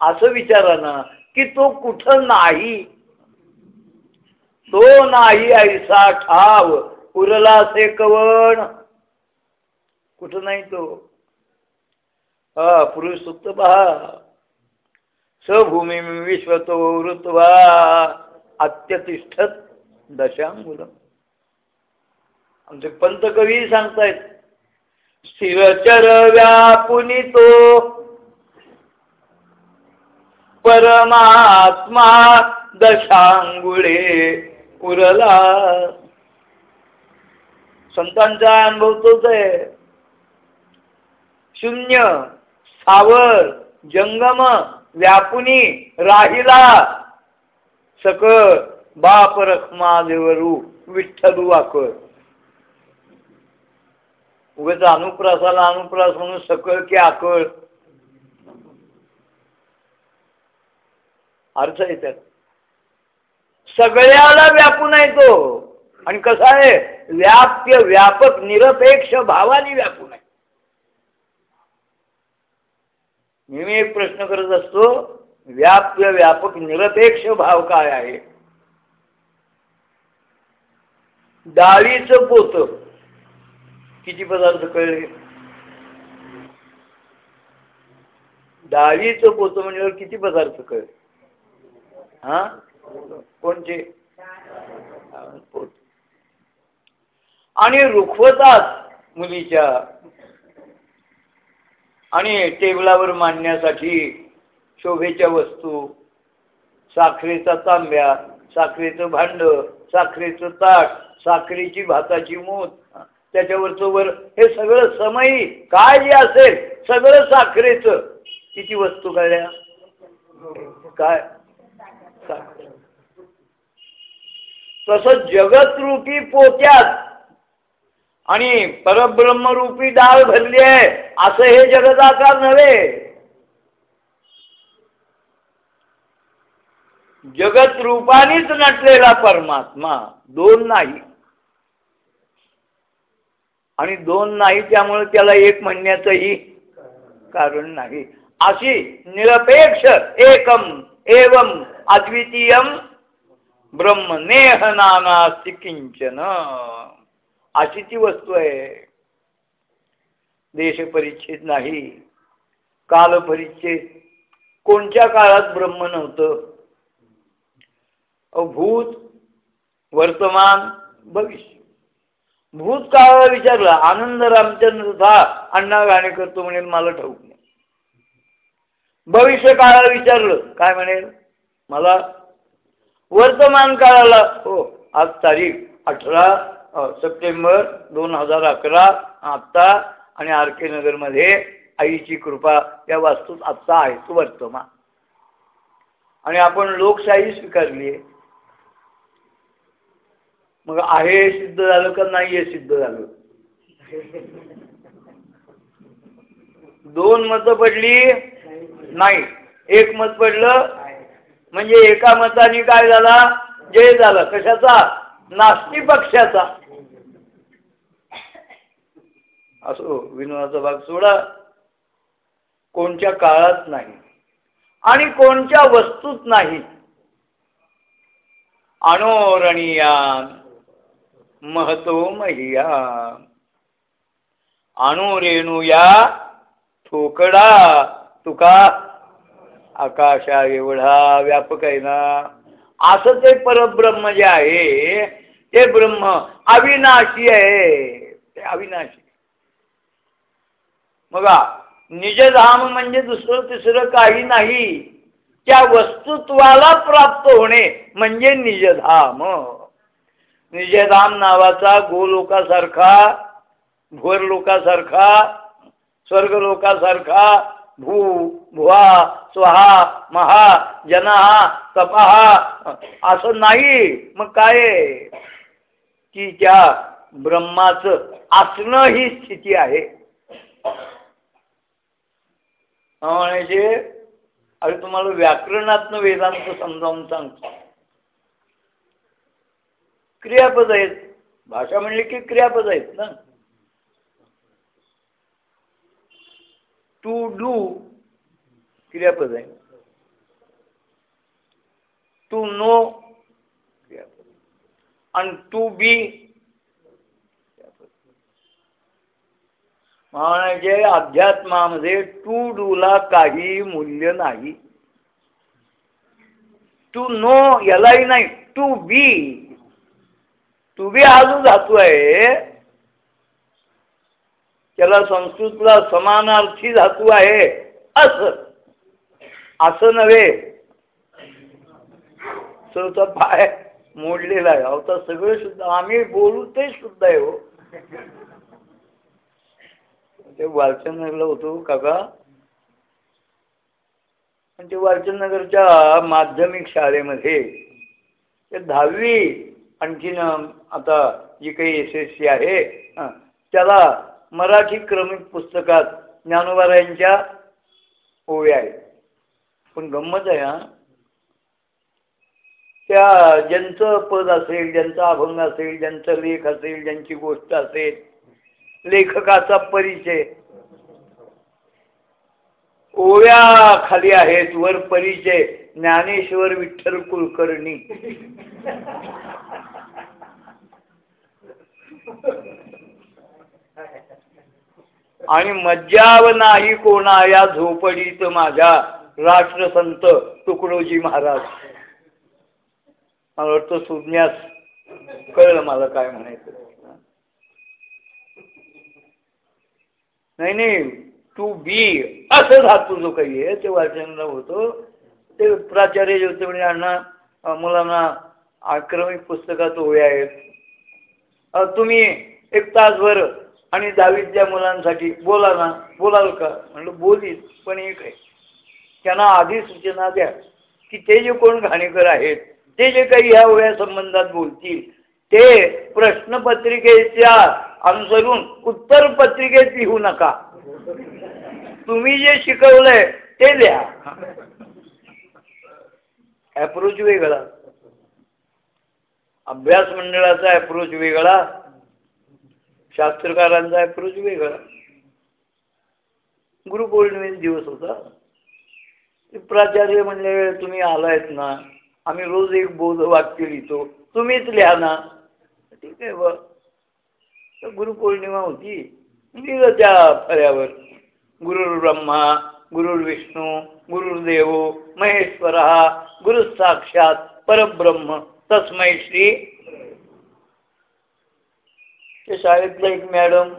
असं विचारा ना की तो कुठं नाही? तो नाही ऐसा ठाव. उरला से कवण. कुठं नाही तो? हा पुरुष सुप्त पहा. सभूमी विश्वतो ऋतवा अत्यतिष्ठत दशांगुल आमचे पंत कवी सांगतायत स्थिरचर व्यापुनी तो परमात्मा दशांगुळे उरला. संतांचा अनुभव तोच आहे. शून्य सावर जंगम व्यापुनी राहिला. सकळ बाप रखमा देवरू विठ्ठलू आकळ उगाच अनुप्रासाला अनुप्रास म्हणून सकळ की आकळ. अर्थ आहे त्यात. सगळ्याला व्यापून आहे तो. आणि कसा आहे? व्याप्य व्यापक निरपेक्ष भावाने व्यापून आहे. नेहमी एक प्रश्न करत असतो व्याप्य व्यापक निरपेक्ष भाव काय आहे? डाळीचं पोत किती पदार्थ कळले? डाळीचं पोत म्हणजे किती पदार्थ कळले? हा? कोणचे? पोत. आणि रुखवतात मुलीच्या आणि टेबलावर मांडण्यासाठी शोभेच्या वस्तू साखरेचा तांब्या साखरेचं भांड साखरेचं ताट साखरेची भाताची मूत त्याच्यावरचं वर हे सगळं समयी काय जे असेल सगळं साखरेचं. किती वस्तू कळल्या काय? तसं जगतरूपी पोत्यात आणि परब्रह्मरूपी डाळ भरली आहे. असं हे जगदाकार नव्हे. जगत रूपानेच नटलेला परमात्मा. दोन नाही. आणि दोन नाही त्यामुळे त्याला एक म्हणण्याचंही कारण नाही. अशी निरपेक्ष एकम एवम अद्वितीयम ब्रह्म नेह नाना किंचन अशी ती वस्तू आहे. देश परिच्छेद नाही. काल परिच्छेद कोणत्या काळात ब्रह्म नव्हतं? भूत वर्तमान भविष्य. भूतकाळाला विचारलं आनंद रामचंद्र था अण्णा गाणे करतो म्हणेल मला ठाऊक नाही. भविष्य काळाला विचारलं काय म्हणेल? मला वर्तमान काळाला हो आज तारीख अठरा सप्टेंबर दोन हजार अकरा आत्ता आणि आर के नगरमध्ये आईची कृपा या वास्तूत आत्ता आहे तो वर्तमान. आणि आपण लोकशाही स्वीकारली आहे. मग आहे सिद्ध झालं का नाही आहे सिद्ध झालं? दोन मतं पडली नाही. एक मत पडलं म्हणजे एका मताने काय झाला? जय झाला. कशाचा? नास्ती पक्षाचा. असो विनोदाचा भाग सोडा. कोणत्या काळात नाही आणि कोणत्या वस्तूत नाही. अणोरणीया महतो महिया अणुरेणुया ठोकडा तुका आकाशा एवढा व्यापक आहे ना. असं ते परब्रह्म जे आहे ते ब्रह्म अविनाशी आहे. ते अविनाशी. बघा निजधाम म्हणजे दुसरं तिसरं काही नाही. त्या वस्तुत्वाला प्राप्त होणे म्हणजे निजधाम निजधाम नावाचा गोलोकासारखा भुवरलोकासारखा स्वर्गलोकासारखा भू भुवा स्वहा महा जनहा तपाहा असं नाही. मग काय की त्या ब्रह्माचं असणं ही स्थिती आहे. म्हणजे अरे तुम्हाला व्याकरणातनं वेदांत समजावून सांगतो. क्रियापद आहेत. भाषा म्हणली की क्रियापद आहेत ना? टू डू क्रियापद आहे. टू नो आणि टू बी म्हणजे अध्यात्मामध्ये टू डूला काही मूल्य नाही. टू नो यालाही नाही. To be. टू बी हा जो धातू आहे. त्याला संस्कृतला समानार्थी धातू आहे. असं. असं नव्हे. स्वतः पाय मोडलेला आहे. अवता सगळं शुद्ध. आम्ही बोलू ते शुद्ध आहे हो. ते वालचंदनगरला होतो काका. आणि ते वालचंदनगरच्या माध्यमिक शाळेमध्ये ते दहावी आणखीन आता जी काही एस एस सी आहे त्याला मराठी क्रमिक पुस्तकात ज्ञानोबारायांच्या ओव्या आहेत. पण गंमत आहे हा. त्या ज्यांचं पद असेल ज्यांचा अभंग असेल ज्यांचा लेख असेल ज्यांची गोष्ट असेल लेखकाचा परिचय. ओव्या खाली आहेत वर परिचय. ज्ञानेश्वर विठ्ठल कुलकर्णी. आणि मज्जाव नाही कोणा या झोपडीत माझ्या राष्ट्रसंत तुकडोजी महाराज. मला वाटतं सुज्ञास कळलं मला काय म्हणायचं. नाही नाही टू बी असं धातू जो काही आहे ते वाचनाला होतो. ते प्राचार्य होते म्हणजे अण्णा मुलांना आक्रमिक पुस्तकात ओव्या आहेत. तुम्ही एक तासभर आणि दहावीतल्या मुलांसाठी बोला ना बोलाल का? म्हणलं बोलीत पण एक आहे त्यांना आधी सूचना द्या की ते जे कोण घाणेकर आहेत ते जे काही ह्या ओव्या संबंधात बोलतील ते प्रश्नपत्रिकेच्या अनुसरून उत्तर पत्रिकेत लिहू नका. तुम्ही जे शिकवलंय ते लिहा. अप्रोच वेगळा. अभ्यास मंडळाचा अप्रोच वेगळा. शास्त्रकारांचा अप्रोच वेगळा. गुरुपौर्णिमेचा दिवस होता. प्राचार्य म्हणले तुम्ही आलायत ना? आम्ही रोज एक बोध वाक्य लिहितो. तुम्हीच लिहा ना. ठीक आहे तर गुरुपौर्णिमा होती. लिहिलं त्या फऱ्यावर गुरुर ब्रह्मा गुरुर्विष्णू गुरुर्देव महेश्वर गुरु साक्षात परब्रह्म तस्मै श्री ते शाळेतल्या एक मॅडम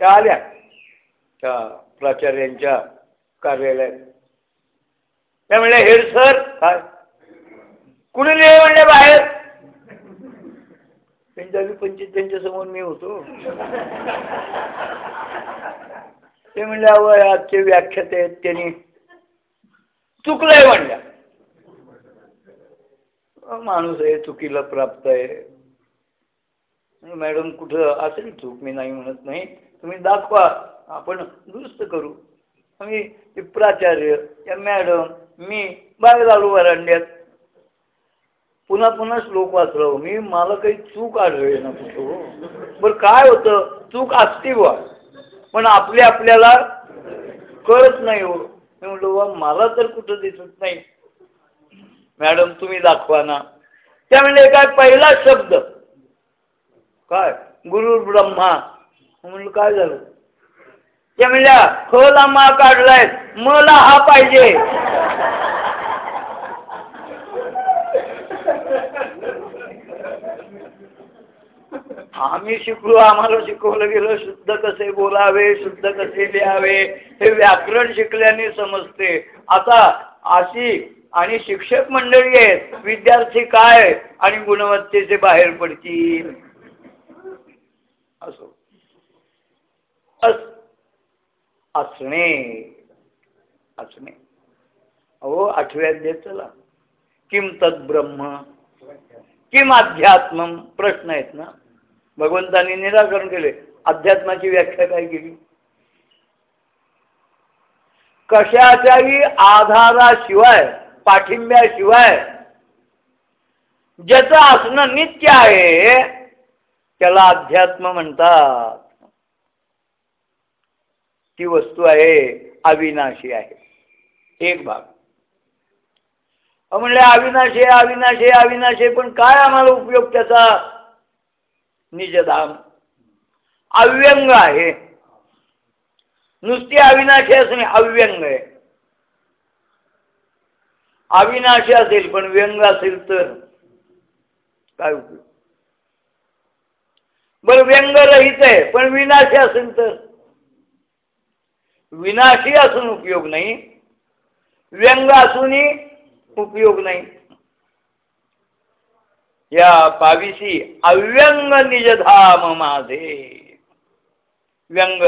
त्या आल्या. त्या प्राचार्यांच्या कार्यालयात. त्या म्हणल्या हेड सर काय? कुणी नाही म्हणले बाहेर? पंजाबी पंचित त्यांच्यासमोर मी होतो. ते म्हणले अव आजचे व्याख्याते आहेत त्यांनी. चुकलंय म्हणल्या माणूस आहे चुकीला प्राप्त आहे. मॅडम कुठं असेल चूक? मी नाही म्हणत नाही. तुम्ही दाखवा आपण दुरुस्त करू. आम्ही ते प्राचार्य या मॅडम मी बाहेर आलो वरांड्यात. पुन्हा पुन्हा श्लोक वाचलो हो. मी मला काही चूक आढळली ना कुठं हो. बरं काय होतं? चूक असती बा पण आपली आपल्याला कळत नाही हो. मी म्हटलं बा मला तर कुठं दिसत नाही. मॅडम तुम्ही दाखवा ना. त्या म्हणजे काय पहिला शब्द. काय? गुरु ब्रह्मा. म्हणलं काय झालं? त्या म्हणल्या खला मा काढलाय मला हा पाहिजे. आम्ही शिकलो आम्हाला शिकवलं गेलं शुद्ध कसे बोलावे शुद्ध कसे लिहावे हे व्याकरण शिकल्याने समजते. आता अशी आणि शिक्षक मंडळी आहेत विद्यार्थी काय आणि गुणवत्तेचे बाहेर पडतील. असो. अस असणे. असणे. अहो आठव्या अध्याय चला. किम तद्ब्रह्म? किम अध्यात्म? प्रश्न आहेत ना? भगवंतांनी निराकरण केले. अध्यात्माची व्याख्या काय केली? कशाच्याही आधाराशिवाय पाठिंब्याशिवाय ज्याचं असणं नित्य आहे त्याला अध्यात्म म्हणतात. ती वस्तू आहे अविनाशी आहे. एक भाग. म्हणजे अविनाशी अविनाशी अविनाशे पण काय आम्हाला उपयोग त्याचा? निजधाम. अव्यंग आहे. नुसती अविनाशी असून अव्यंग आहे. अविनाशी असेल पण व्यंग असेल तर काय उपयोग? बर व्यंग रहित आहे पण विनाशी असेल तर? विनाशी असून उपयोग नाही. व्यंग असूनही उपयोग नाही. या पाविशी अव्यंग निजधाम माझे. व्यंग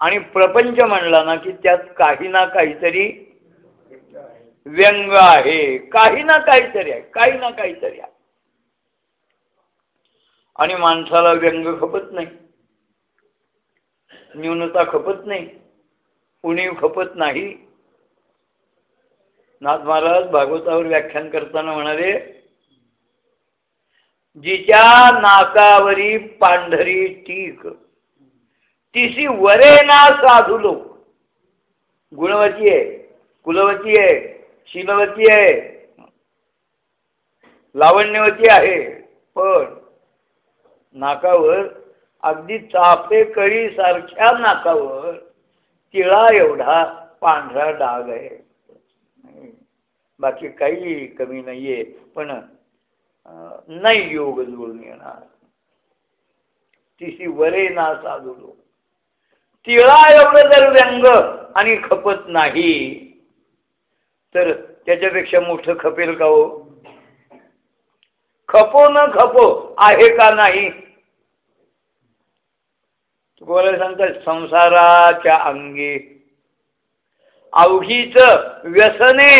आणि प्रपंच म्हणला ना की त्यात काही ना काहीतरी व्यंग आहे. काही ना काहीतरी आहे. काही ना काहीतरी आहे. आणि माणसाला व्यंग खपत नाही. न्यूनता खपत नाही. उणीव खपत नाही. नाथ महाराज भागवतावर व्याख्यान करताना म्हणाले जिच्या नाकावरी पांढरी टीक तिशी वरे ना साधू लोक. गुणवती आहे कुलवती आहे शीलवती आहे लावण्यवती आहे पण नाकावर अगदी चापे कळी सारख्या नाकावर तिळा एवढा पांढरा डाग आहे. बाकी काही कमी नाहीये पण नाही योग जुळून येणार. तिशी वरे ना साधू तिळा एवढं जर व्यंग आणि खपत नाही तर त्याच्यापेक्षा मोठं खपेल का हो? खपो न खपो आहे का नाही? तुम्हाला सांगतात संसाराच्या अंगी अवघीच व्यसने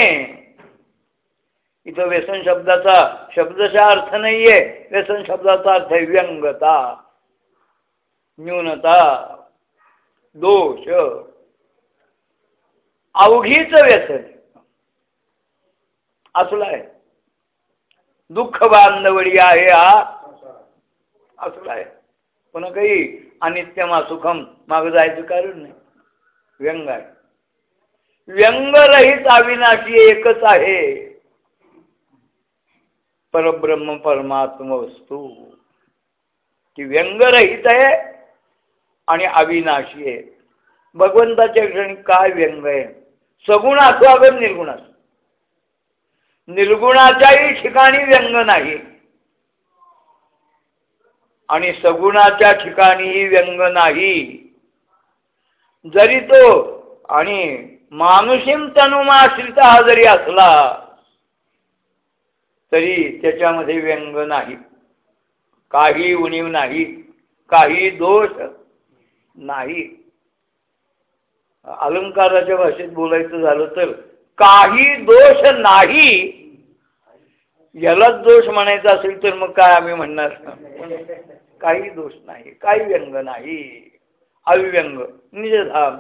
इथं व्यसन शब्दाचा शब्दशा अर्थ नाहीये. व्यसन शब्दाचा अर्थ आहे व्यंगता न्यूनता दोष. अवघीच व्यसन. असला आहे. दुःख बांधवडी आहे हा. असला आहे. पुन्हा काही अनित्यमा सुखम माग जायचं कारण नाही. व्यंग आहे. व्यंगरहित अविनाशी एकच आहे. परब्रह्म परमात्म वस्तू. ती व्यंगरहित आहे आणि अविनाशी आहे. भगवंताच्या क्षणी काय व्यंग आहे? सगुण असो अगर निर्गुण असो निर्गुणाच्याही ठिकाणी व्यंग नाही. आणि सगुणाच्या ठिकाणीही व्यंग नाही. जरी तो आणि मानुषीम तनुमाश्रित हा जरी असला तरी त्याच्यामध्ये व्यंग नाही. काही उणीव नाही काही दोष नाही. अलंकाराच्या भाषेत बोलायचं झालं तर काही दोष नाही. यालाच दोष म्हणायचा असेल तर मग काय आम्ही म्हणणार? काही दोष नाही काही व्यंग नाही. अव्यंग निजधाम.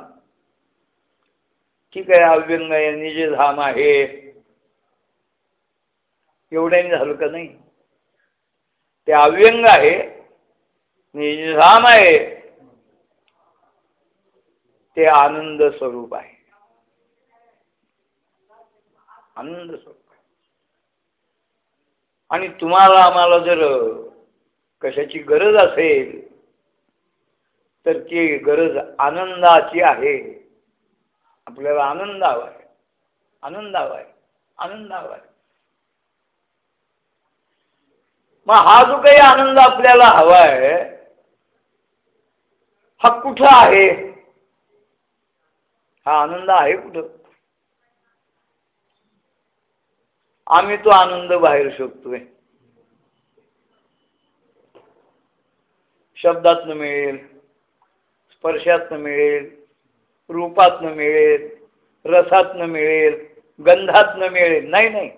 ठीक आहे अव्यंग आहे निजधाम आहे. एवढ्याने झालं का नाही? ते अव्यंग आहे. निजाम आहे. ते आनंद स्वरूप आहे. आनंद स्वरूप आणि तुम्हाला आम्हाला जर कशाची गरज असेल तर ती गरज आनंदाची आहे. आपल्याला आनंद हवा आहे. आनंद हवा आहे. आनंद हवा आहे. मग हा जो काही आनंद आपल्याला हवा आहे हा कुठं आहे? हा आनंद आहे कुठं? आम्ही तो आनंद बाहेर शोधतोय. शब्दातनं मिळेल स्पर्शातनं मिळेल रूपातनं मिळेल रसातनं मिळेल गंधातनं मिळेल. नाही नाही.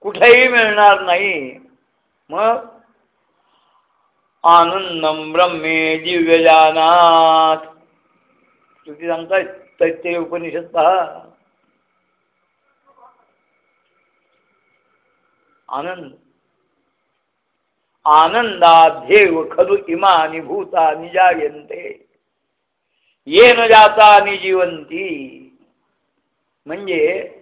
कुठेही मिळणार नाही. मग? आनंदम ब्रह्मे दिव्यजानात. तुम्ही सांगताय तैत्य उपनिषद पहा. आनंद. आनंदाध्येव खलु इमानी भूता निजायंते ये न जाता निजीवंती म्हणजे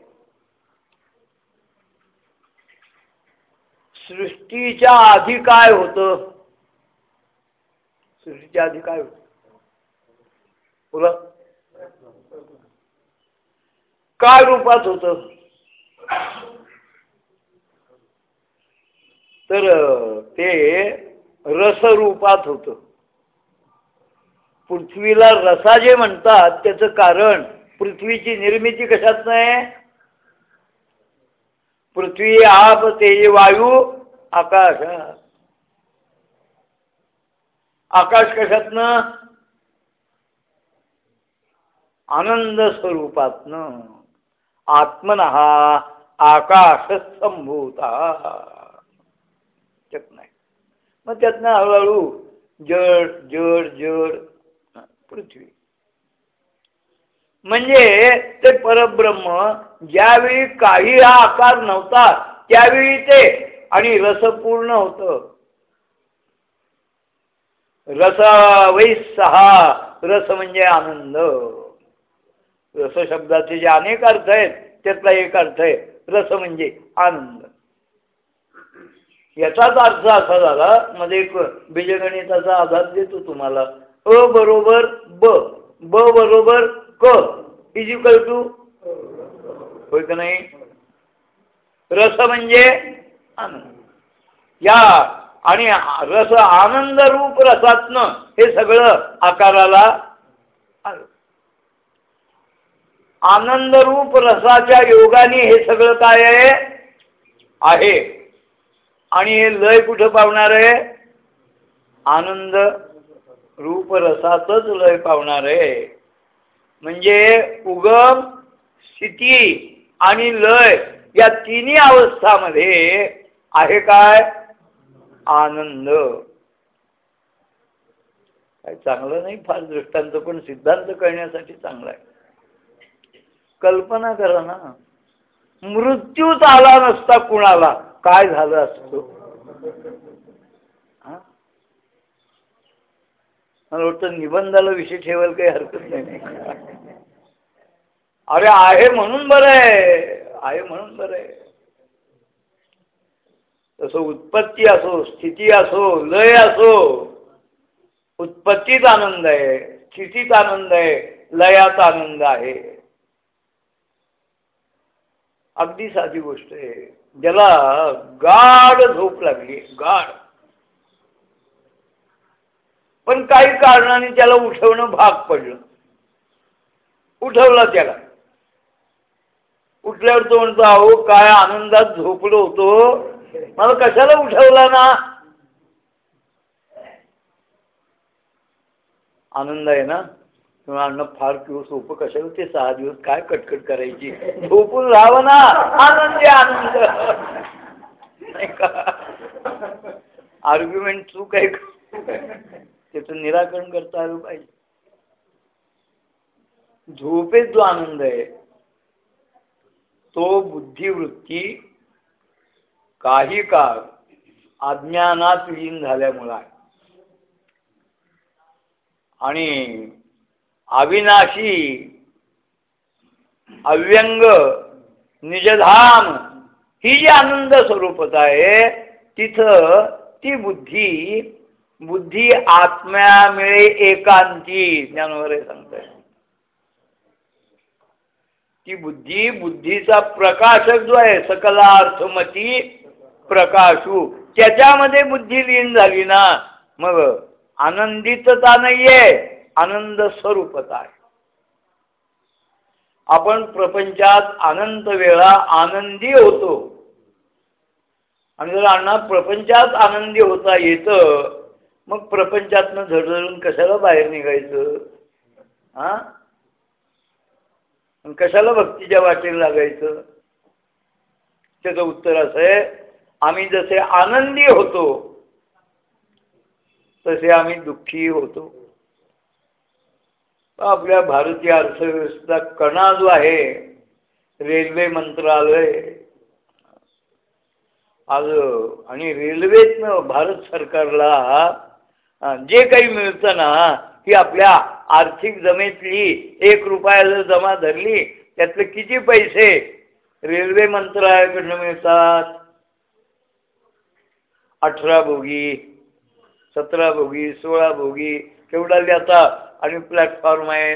सृष्टीच्या आधी काय होतं? सृष्टीच्या आधी काय होत? बोला. काय रूपात होत? तर ते रस रूपात होत. पृथ्वीला रसा जे म्हणतात त्याचं कारण पृथ्वीची निर्मिती कशात नाही पृथ्वी आप तेज वायू आकाश आकाश कशातनं? आनंद स्वरूपातनं. आत्मन हा आकाश संभूता नाही. मग त्यातनं हळूहळू जड जड जड पृथ्वी. म्हणजे ते परब्रह्म ज्यावेळी काही हा आकार नव्हता त्यावेळी ते आणि रस पूर्ण होत. रस वै सहा रस म्हणजे आनंद. रस शब्दाचे जे अनेक अर्थ आहेत त्यातला एक अर्थ आहे रस म्हणजे आनंद. याचाच अर्थ असा झाला मध्ये एक बीजगणिताचा आधार देतो तुम्हाला. अ बरोबर ब ब बरोबर क इज इक्वल टू होय का नाही? रस म्हणजे आनंद. या आणि रस आनंद रूप रसातनं हे सगळं आकाराला आलं. आनंद रूप रसाच्या योगाने हे सगळं काय आहे? आहे. आणि हे लय कुठं पावणार आहे? आनंद रूप रसातच लय पावणार आहे. म्हणजे उगम स्थिती आणि लय या तिन्ही अवस्थामध्ये आहे काय? आनंद. काय चांगलं नाही फार दृष्टांत पण सिद्धांत कळण्यासाठी चांगला आहे. कल्पना करा ना. मृत्यूच आला नसता कुणाला. काय झालं असतो? मला वाटतं निबंधाला विषय ठेवायला काही हरकत नाही अरे आहे म्हणून बरं आहे. आहे म्हणून बरं आहे. तसं उत्पत्ती असो स्थिती असो लय असो उत्पत्तीत आनंद आहे स्थितीत आनंद आहे लयात आनंद आहे. अगदी साधी गोष्ट आहे. ज्याला गाढ झोप लागली गाढ. पण काही कारणाने त्याला उठवणं भाग पडलं. उठवला त्याला. उठल्यावर तो म्हणतो अहो काय आनंदात झोपलो होतो. मला कशाला उठवला ना? आनंद आहे ना? अन्न फार किंवा सोपं कशाला ते सहा दिवस काय कटकट करायची? झोपून राहावं ना? आनंद आनंद. नाही का? आर्ग्युमेंट चूक आहे. त्याचं निराकरण करता आलं पाहिजे. झोपेत जो आनंद आहे तो बुद्धिवृत्ती काही काळ अज्ञानात लीन झाल्यामुळं आहे. आणि अविनाशी अव्यंग निजधाम ही जी आनंद स्वरूपता आहे तिथं ती बुद्धी बुद्धी आत्म्यामुळे एकांती ज्ञानवर सांगताय. ती बुद्धी बुद्धीचा प्रकाशक जो आहे सकलार्थमती प्रकाशू. त्याच्यामध्ये बुद्धी लीन झाली ना मग आनंदितता नाहीये आनंद स्वरूपता आहे. आपण प्रपंचात अनंत वेळा आनंदी होतो. आणि जर अण्णा प्रपंचात आनंदी होता येतं मग प्रपंचातनं झडझडून कशाला बाहेर निघायचं? हा? कशाला भक्तीच्या वाटेला लागायचं? त्याचं उत्तर असं आहे आम्ही जसे आनंदी होतो तसे आम्ही दुःखी होतो. आपल्या भारतीय अर्थव्यवस्था कणा जो आहे रेल्वे मंत्रालय आज आणि रेल्वेतनं भारत सरकारला जे काही मिळतं ना ही आपल्या आर्थिक जमेतली एक रुपयाला जमा धरली त्यातले किती पैसे रेल्वे मंत्रालयाकडनं मिळतात? अठरा भोगी सतरा भोगी सोळा भोगी केवढा आता आणि प्लॅटफॉर्म आहे.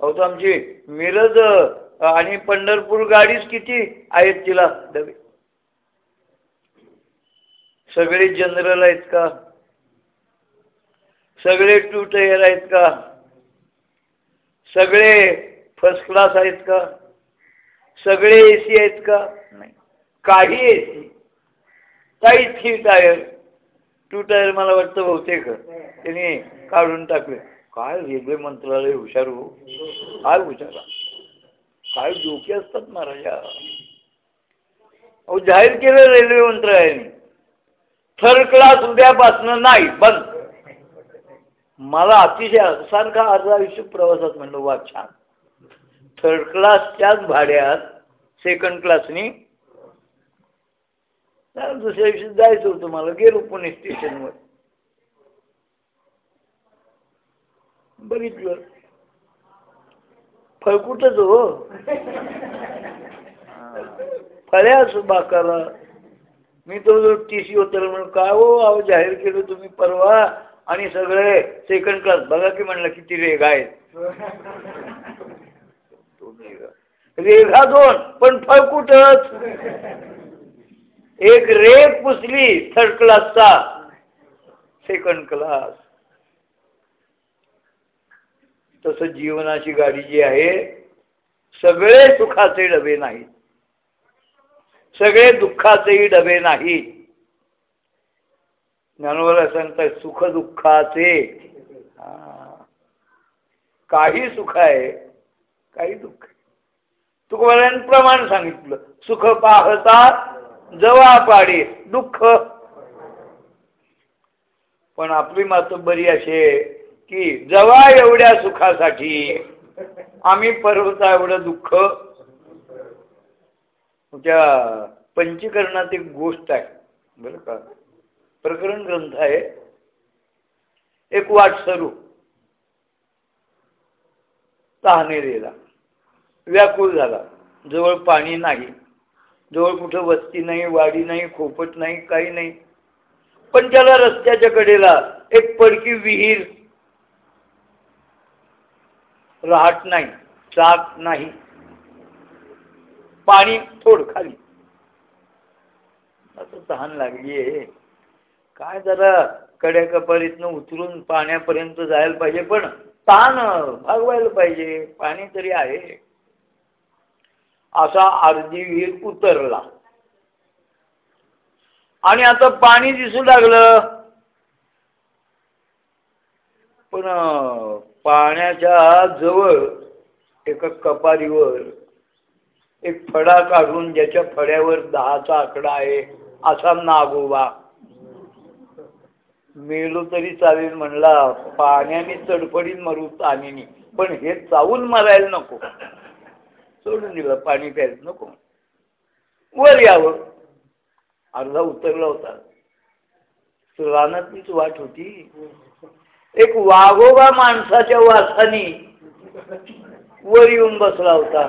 अहो आमची मिरज आणि पंढरपूर गाडीच किती आहेत तिला? डबे. सगळे जनरल आहेत का? सगळे टू टायर आहेत का? सगळे फर्स्ट क्लास आहेत का? सगळे ए सी आहेत का? नाही. काही ए सी काही थ्री टायर टू टायर मला वाटतं बहुतेक. त्यांनी काढून टाकले. काय रेल्वे मंत्रालय हुशार हो. काय हुशार. काय डोके असतात महाराजा. अहो जाहीर केलं रेल्वे मंत्रालयाने. थर्ड क्लास उद्यापासनं नाही बंद. मला अतिशय सारखा अर्ध आयुष्य प्रवासात म्हणलं वा छान. थर्ड क्लासच्याच भाड्यात सेकंड क्लासनी दुसऱ्या दिवशी जायचं होतं मला गेलो पुणे स्टेशनवर बघितलं फळकुटच हो फळ्याच बाकाला मी तो जो टी सी होता म्हणून काय हो अहो जाहीर केलं तुम्ही परवा आणि सगळे सेकंड क्लास बघा की म्हणलं किती रेग आहेत रेघा दोन पण फळकुटच एक रेग पुसली थर्ड क्लासचा सेकंड क्लास तसं जीवनाची गाडी जी आहे सगळे सुखाचे डबे नाहीत. सगळे दुःखाचेही डबे नाहीत. ज्ञानोबा सांगतात सुख दुःखाचे काही सुख आहे काही दुःख तुकोबारायण प्रमाण सांगितलं सुख पाहतात जवा पाडे दुःख. पण आपली मात्र बरी असे की जवा एवढ्या सुखासाठी आम्ही परवता एवढं दुःख. त्या पंचीकरणात एक गोष्ट आहे बरं का? प्रकरण ग्रंथ आहे. एक वाट सरू. दिला व्याकुळ झाला. जवळ पाणी नाही. जवळ कुठं वस्ती नाही वाडी नाही खोपट नाही काही नाही. पण त्याला रस्त्याच्या कडेला एक पडकी विहीर राहत नाही चाक नाही. पाणी थोड खाली. असं तहान लागलीये काय जरा कड्या कपारीतनं उतरून पाण्यापर्यंत जायला पाहिजे पण ताण भागवायला पाहिजे. पाणी तरी आहे. असा अर्धी विहीर उतरला. आणि आता पाणी दिसू लागलं. पण पाण्याच्या जवळ एका कपारीवर एक फडा काढून ज्याच्या फड्यावर दहाचा आकडा आहे असा नागोबा मेलो तरी चालेल म्हणला पाण्याने चडफडीत मरू ताणीने पण हे चावून मरायला नको. सोडून दिलं पाणी प्यायचं नको वर यावं. अर्धा उतरला होता. रानातलीच वाट होती. एक वाघोबा माणसाच्या वासानी वर येऊन बसला होता.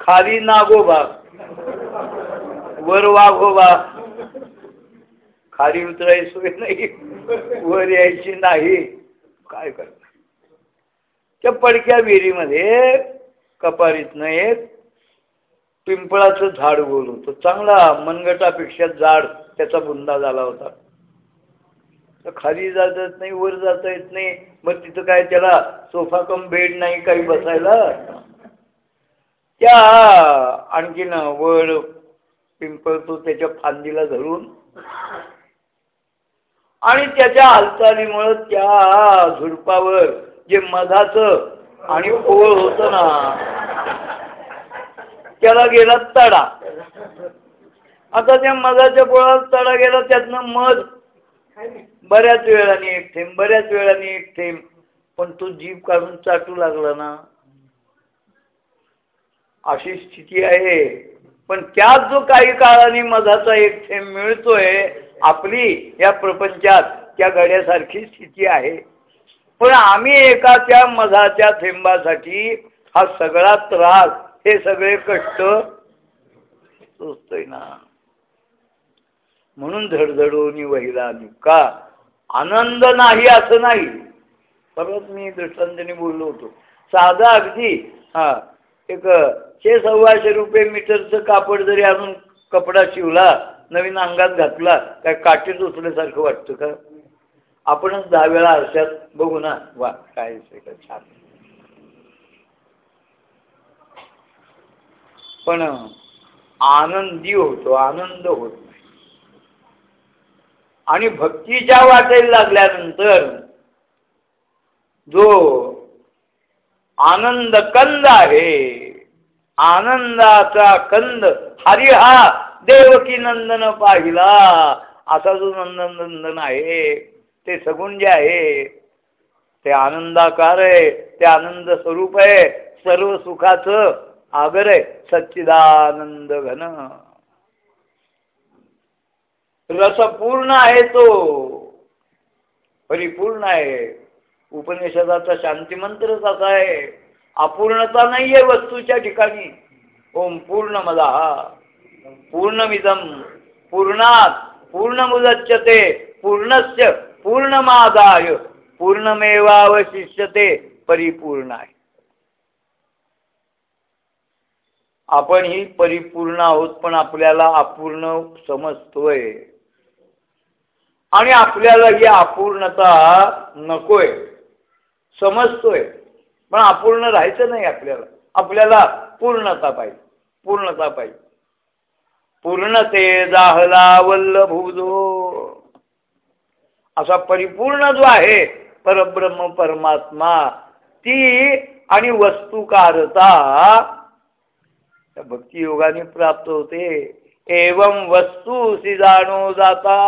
खाली नागोबा. वर वाघोबा. खाली उतरायची सोय नाही. वर यायची नाही. काय करत पडक्या विहिरीमध्ये कपारीतनं एक पिंपळाचं झाड गोल होतं. चांगला मनगटापेक्षा जाड त्याचा बुंदा झाला होता. तर खाली जाता येत नाही वर जाता येत नाही. मग तिथं काय त्याला सोफा कम बेड नाही काही बसायला? त्या आणखीन वर पिंपळ तो त्याच्या फांदीला धरून. आणि त्याच्या हालचालीमुळं त्या झुडपावर जे मधाचं आणि ओळ होत ना त्याला गेला तडा. आता त्या मधाच्या पोळात तडा गेला त्यातनं मध बऱ्याच वेळाने एक थेंब बऱ्याच वेळाने एक थेंब. पण तो जीभ काढून चाटू लागला ना. अशी स्थिती आहे. पण त्यात जो काही काळाने मधाचा एक थेंब मिळतोय आपली या प्रपंचात त्या गड्यासारखी स्थिती आहे. पण आम्ही एका त्या मधाच्या थेंबासाठी हा सगळा त्रास हे सगळे कष्ट सोचतोय ना. म्हणून धडधडून वहिला का आनंद नाही असं नाही. परत मी दृष्टांताने बोललो होतो. साधा अगदी हा एक शे सव्वाशे रुपये मीटरचं कापड जरी आणून कपडा शिवला नवीन अंगात घातला काय काठी दुसऱ्यासारखं वाटतं का? आपणच दहा वेळा आरशात बघू ना. वा काय छान. पण आनंदी होतो आनंद होत नाही. आणि भक्तीच्या वाटेला लागल्यानंतर जो आनंद कंद आहे आनंदाचा कंद हरि हा देवकी नंदन पाहिला असा जो नंदन नंदन आहे ते सगुण जे आहे ते आनंदाकार आहे ते आनंद स्वरूप आहे सर्व सुखाचं आगर आहे. सच्चिदानंद घन. रस पूर्ण आहे तो. परिपूर्ण आहे. उपनिषदाचा शांती मंत्रच असा आहे. अपूर्णता नाहीये वस्तूच्या ठिकाणी. ओम पूर्ण मला पूर्णमिदम पूर्णात. पूर्ण पूर्णमुदच्यते. पूर्णस्य. पूर्णमादाय पूर्णमेवावशिष्यते परिपूर्ण आहे. आपण ही परिपूर्ण आहोत पण आपल्याला अपूर्ण समजतोय. आणि आपल्याला ही अपूर्णता नकोय समजतोय. पण अपूर्ण राहायचं नाही आपल्याला. आपल्याला पूर्णता पाहिजे पूर्णता पाहिजे. पूर्णते जाहला वल्लभूजो असा परिपूर्ण जो आहे परब्रह्म परमात्मा ती आणि वस्तुकारता भक्तियोगाने प्राप्त होते. एवं वस्तू सी जाणो जाता.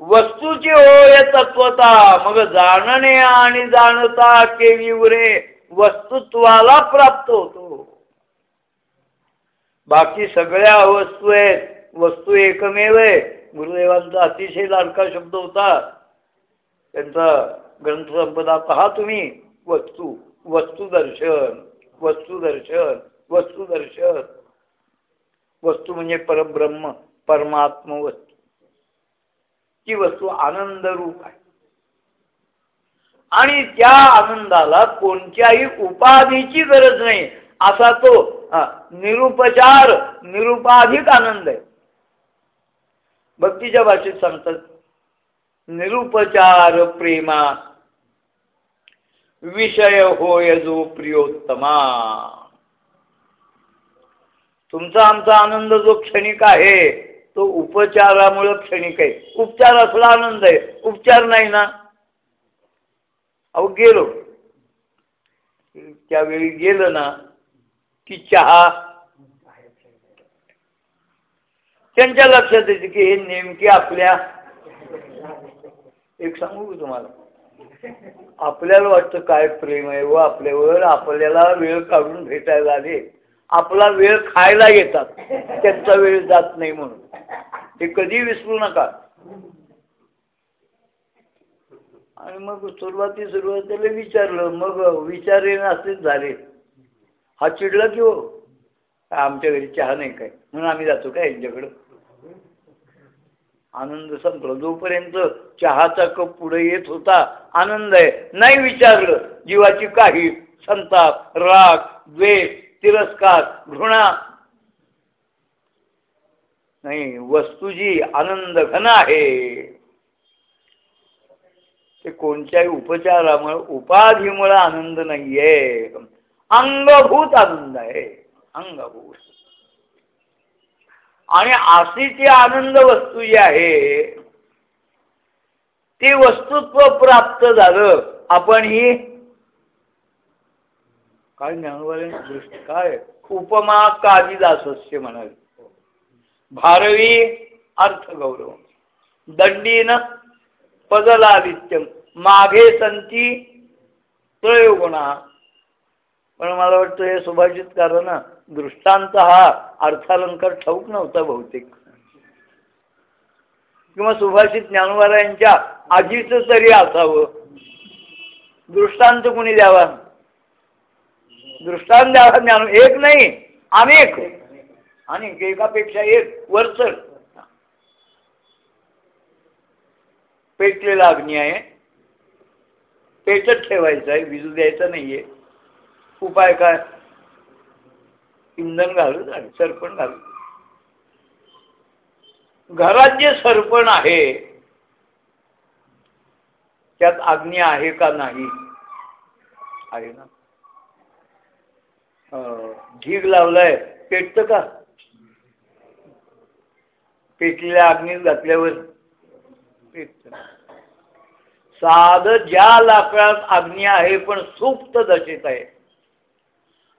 वस्तूची होय तत्वता मग जाणणे आणि जाणता केली उरे वस्तुत्वाला प्राप्त होतो. बाकी सगळ्या वस्तू आहेत वस्तू एकमेव आहे. गुरुदेवांचा अतिशय लाडका शब्द होता. त्यांचा ग्रंथसंपदा पहा तुम्ही. वस्तू वस्तुदर्शन वस्तुदर्शन वस्तुदर्शन वस्तू म्हणजे परब्रह्म परमात्म वस्तू. ती वस्तू आनंद रूप आहे. आणि त्या आनंदाला कोणत्याही उपाधीची गरज नाही. असा तो निरुपचार निरुपाधिक आनंद आहे. भक्तीच्या भाषेत सांगतात निरुपचार प्रेमा विषय होय जो प्रियोत्तमा. तुमचा आमचा आनंद जो क्षणिक आहे तो उपचारामुळे क्षणिक आहे. उपचार असला आनंद आहे उपचार नाही ना? अहो गेलो. त्यावेळी गेलं ना की चहा त्यांच्या लक्षात येते की हे नेमके आपल्या एक सांगू का तुम्हाला? आपल्याला वाटतं काय प्रेम आहे व आपल्यावर आपल्याला वेळ काढून भेटायला आले आपला वेळ खायला येतात. त्यांचा वेळ जात नाही म्हणून. ते कधी विसरू नका. आणि मग सुरुवाती सुरुवातीला विचारलं. मग विचारे असेच झाले. हा चिडला की हो आमच्या घरी चहा नाही काय? म्हणून आम्ही जातो काय यांच्याकडं? आनंद संपला. जोपर्यंत चहाचा कप पुढे येत होता आनंद आहे. नाही विचारलं जीवाची काही संताप राग द्वेष तिरस्कार घृणा. नाही वस्तू जी आनंद घन आहे ते कोणत्याही उपचारामुळे उपाधीमुळे आनंद नाहीये. अंगभूत आनंद आहे. अंगभूत. आणि अशी ती आनंद वस्तू जी आहे ती वस्तुत्व प्राप्त झालं आपण ही काय ज्ञानवाले दृष्टी काय? उपमा कालिदासस्य म्हणाले. भारवी अर्थगौरव. दंडीन पदलादित्यम मागे संती त्रयोगुणा. पण मला वाटतं हे सुभाषित कारण दृष्टांत हा अर्थालंकार ठाऊक नव्हता बहुतेक. किंवा सुभाषित ज्ञानवारायांच्या आजीच तरी असावं. दृष्टांत कुणी द्यावा? दृष्टांत द्यावा ज्ञान. एक नाही अनेक अनेक एकापेक्षा एक वरचढ पेटलेला अग्नी आहे. पेटत ठेवायचं आहे विजू द्यायचा नाहीये. उपाय काय? इंधन घालून आणि सरपण घालून. घरात जे सरपण आहे त्यात अग्नी आहे का नाही? आहे ना. ढीग लावलाय पेटत का? पेटलेल्या अग्नीत घातल्यावर पेटत साध ज्या लाकडात अग्नी आहे पण सुप्त दशेत आहे.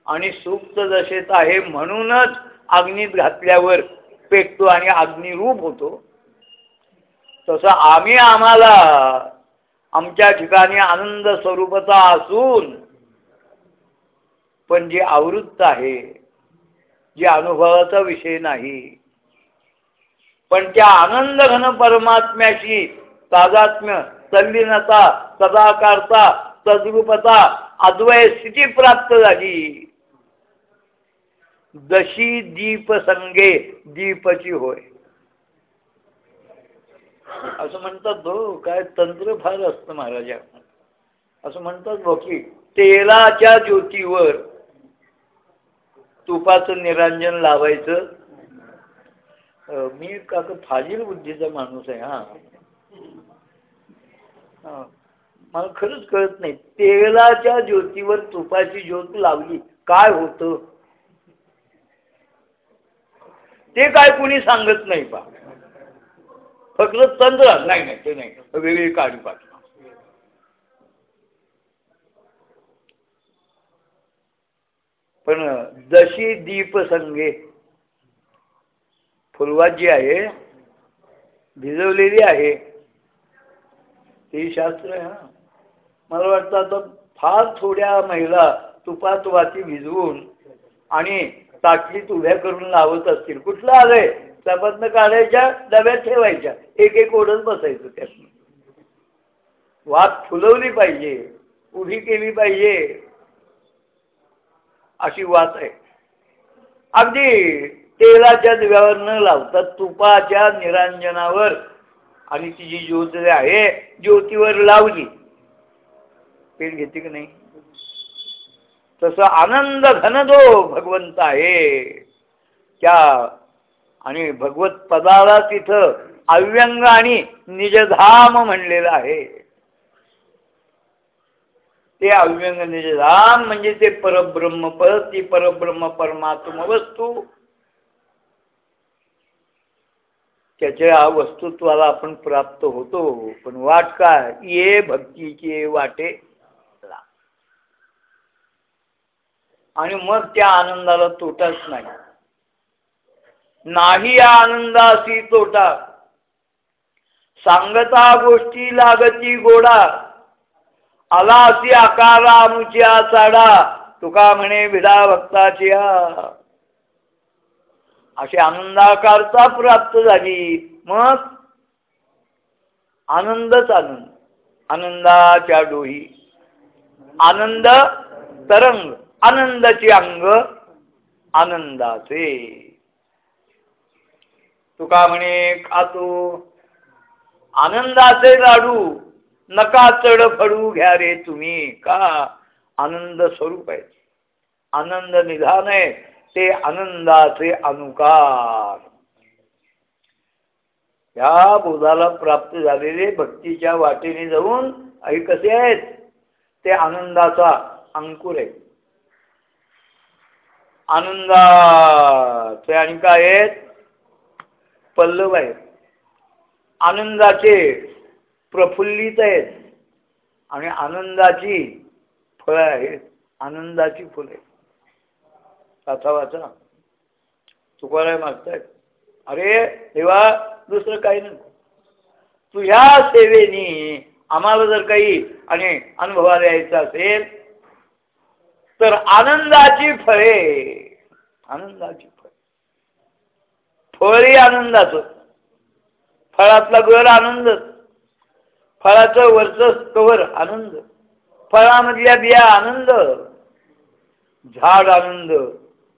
आणि सुप्त दशेत आहे म्हणूनच अग्नीत घातल्यावर पेटतो आणि अग्निरूप होतो. तसं आम्ही आम्हाला आमच्या ठिकाणी आनंद स्वरूपाचा असून पण जे आवृत्त आहे जे अनुभवाचा विषय नाही पण त्या आनंद घन परमात्म्याशी तादात्म्य तल्लीनता सदाकारता तद्रूपता अद्वय स्थिती प्राप्त झाली. जशी दीप संगे दीपची होय. असं म्हणतात भो काय तंत्र फार असतं महाराजा असं म्हणतात भो की तेलाच्या ज्योतीवर तुपाचं निरांजन लावायचं. मी का फाजील बुद्धीचा माणूस आहे हा. मला खरंच कळत नाही तेलाच्या ज्योतीवर तुपाची ज्योत लावली काय होतं? ते काय कुणी सांगत नाही पा फक्त तंत्र. नाही नाही ते नाही. वेगळी काढी पाठ. पण जशी दीप संगे फुलवात आहे भिजवलेली आहे ते शास्त्र आहे मला वाटतं आता फार थोड्या महिला तुपात वाती भिजवून आणि ताटलीत उभ्या करून लावत असतील. कुठलं आलंय त्यापासून काढायच्या डब्यात ठेवायच्या. एक एक ओढत बसायचं त्यातनं. वात फुलवली पाहिजे. उभी केली पाहिजे. अशी वात आहे. अगदी तेलाच्या दिव्यावर न लावता तुपाच्या निरांजनावर. आणि ती जी ज्योत आहे ज्योतीवर लावली. पेट घेते की नाही? तसं आनंद घन जो भगवंत आहे. त्या आणि भगवत पदाला तिथं अव्यंग आणि निजधाम म्हणलेलं आहे. ते अव्यंग निजधाम म्हणजे ते परब्रह्म पद ती परब्रह्म परमात्म वस्तू. त्याच्या वस्तुत्वाला आपण प्राप्त होतो पण वाट काय? ये भक्तीची वाटे. आणि मग त्या आनंदाला तोटाच नाही. नाही या आनंदासी तोटा. सांगता गोष्टी लागती गोडा. आला आलासी आकारा अनुच्या चाडा. तुका म्हणे विडा भक्ताची अशी आनंदाकारता प्राप्त झाली. मग आनंदच आनंद. आनंदाच्या डोही. आनंद तरंग. आनंदाची अंग आनंदाचे. तुका म्हणे खातो आनंदाचे लाडू नका चढ फडू घ्या रे तुम्ही. का? आनंद स्वरूप आहे. आनंद निधान आहे. ते आनंदाचे अनुकार. या बोधाला प्राप्त झालेले भक्तीच्या वाटेने जाऊन आई कसे आहेत? ते आनंदाचा अंकुर आहे. आनंदाचे. आणि काय आहेत? पल्लव आहेत. आनंदाचे प्रफुल्लित आहेत. आणि आनंदाची फळं आहेत. आनंदाची फुले वाचा वाचा. तुकाराय मागतायत. अरे देवा दुसरं काही नको. तुझ्या सेवेनी आम्हाला जर काही आणि अनुभवाला यायचं असेल तर आनंदाची फळे आनंदाची फळ. फळही आनंदाचं. फळातला गर आनंद. फळाचं वरचं कवर आनंद. फळामधल्या बिया आनंद. झाड आनंद.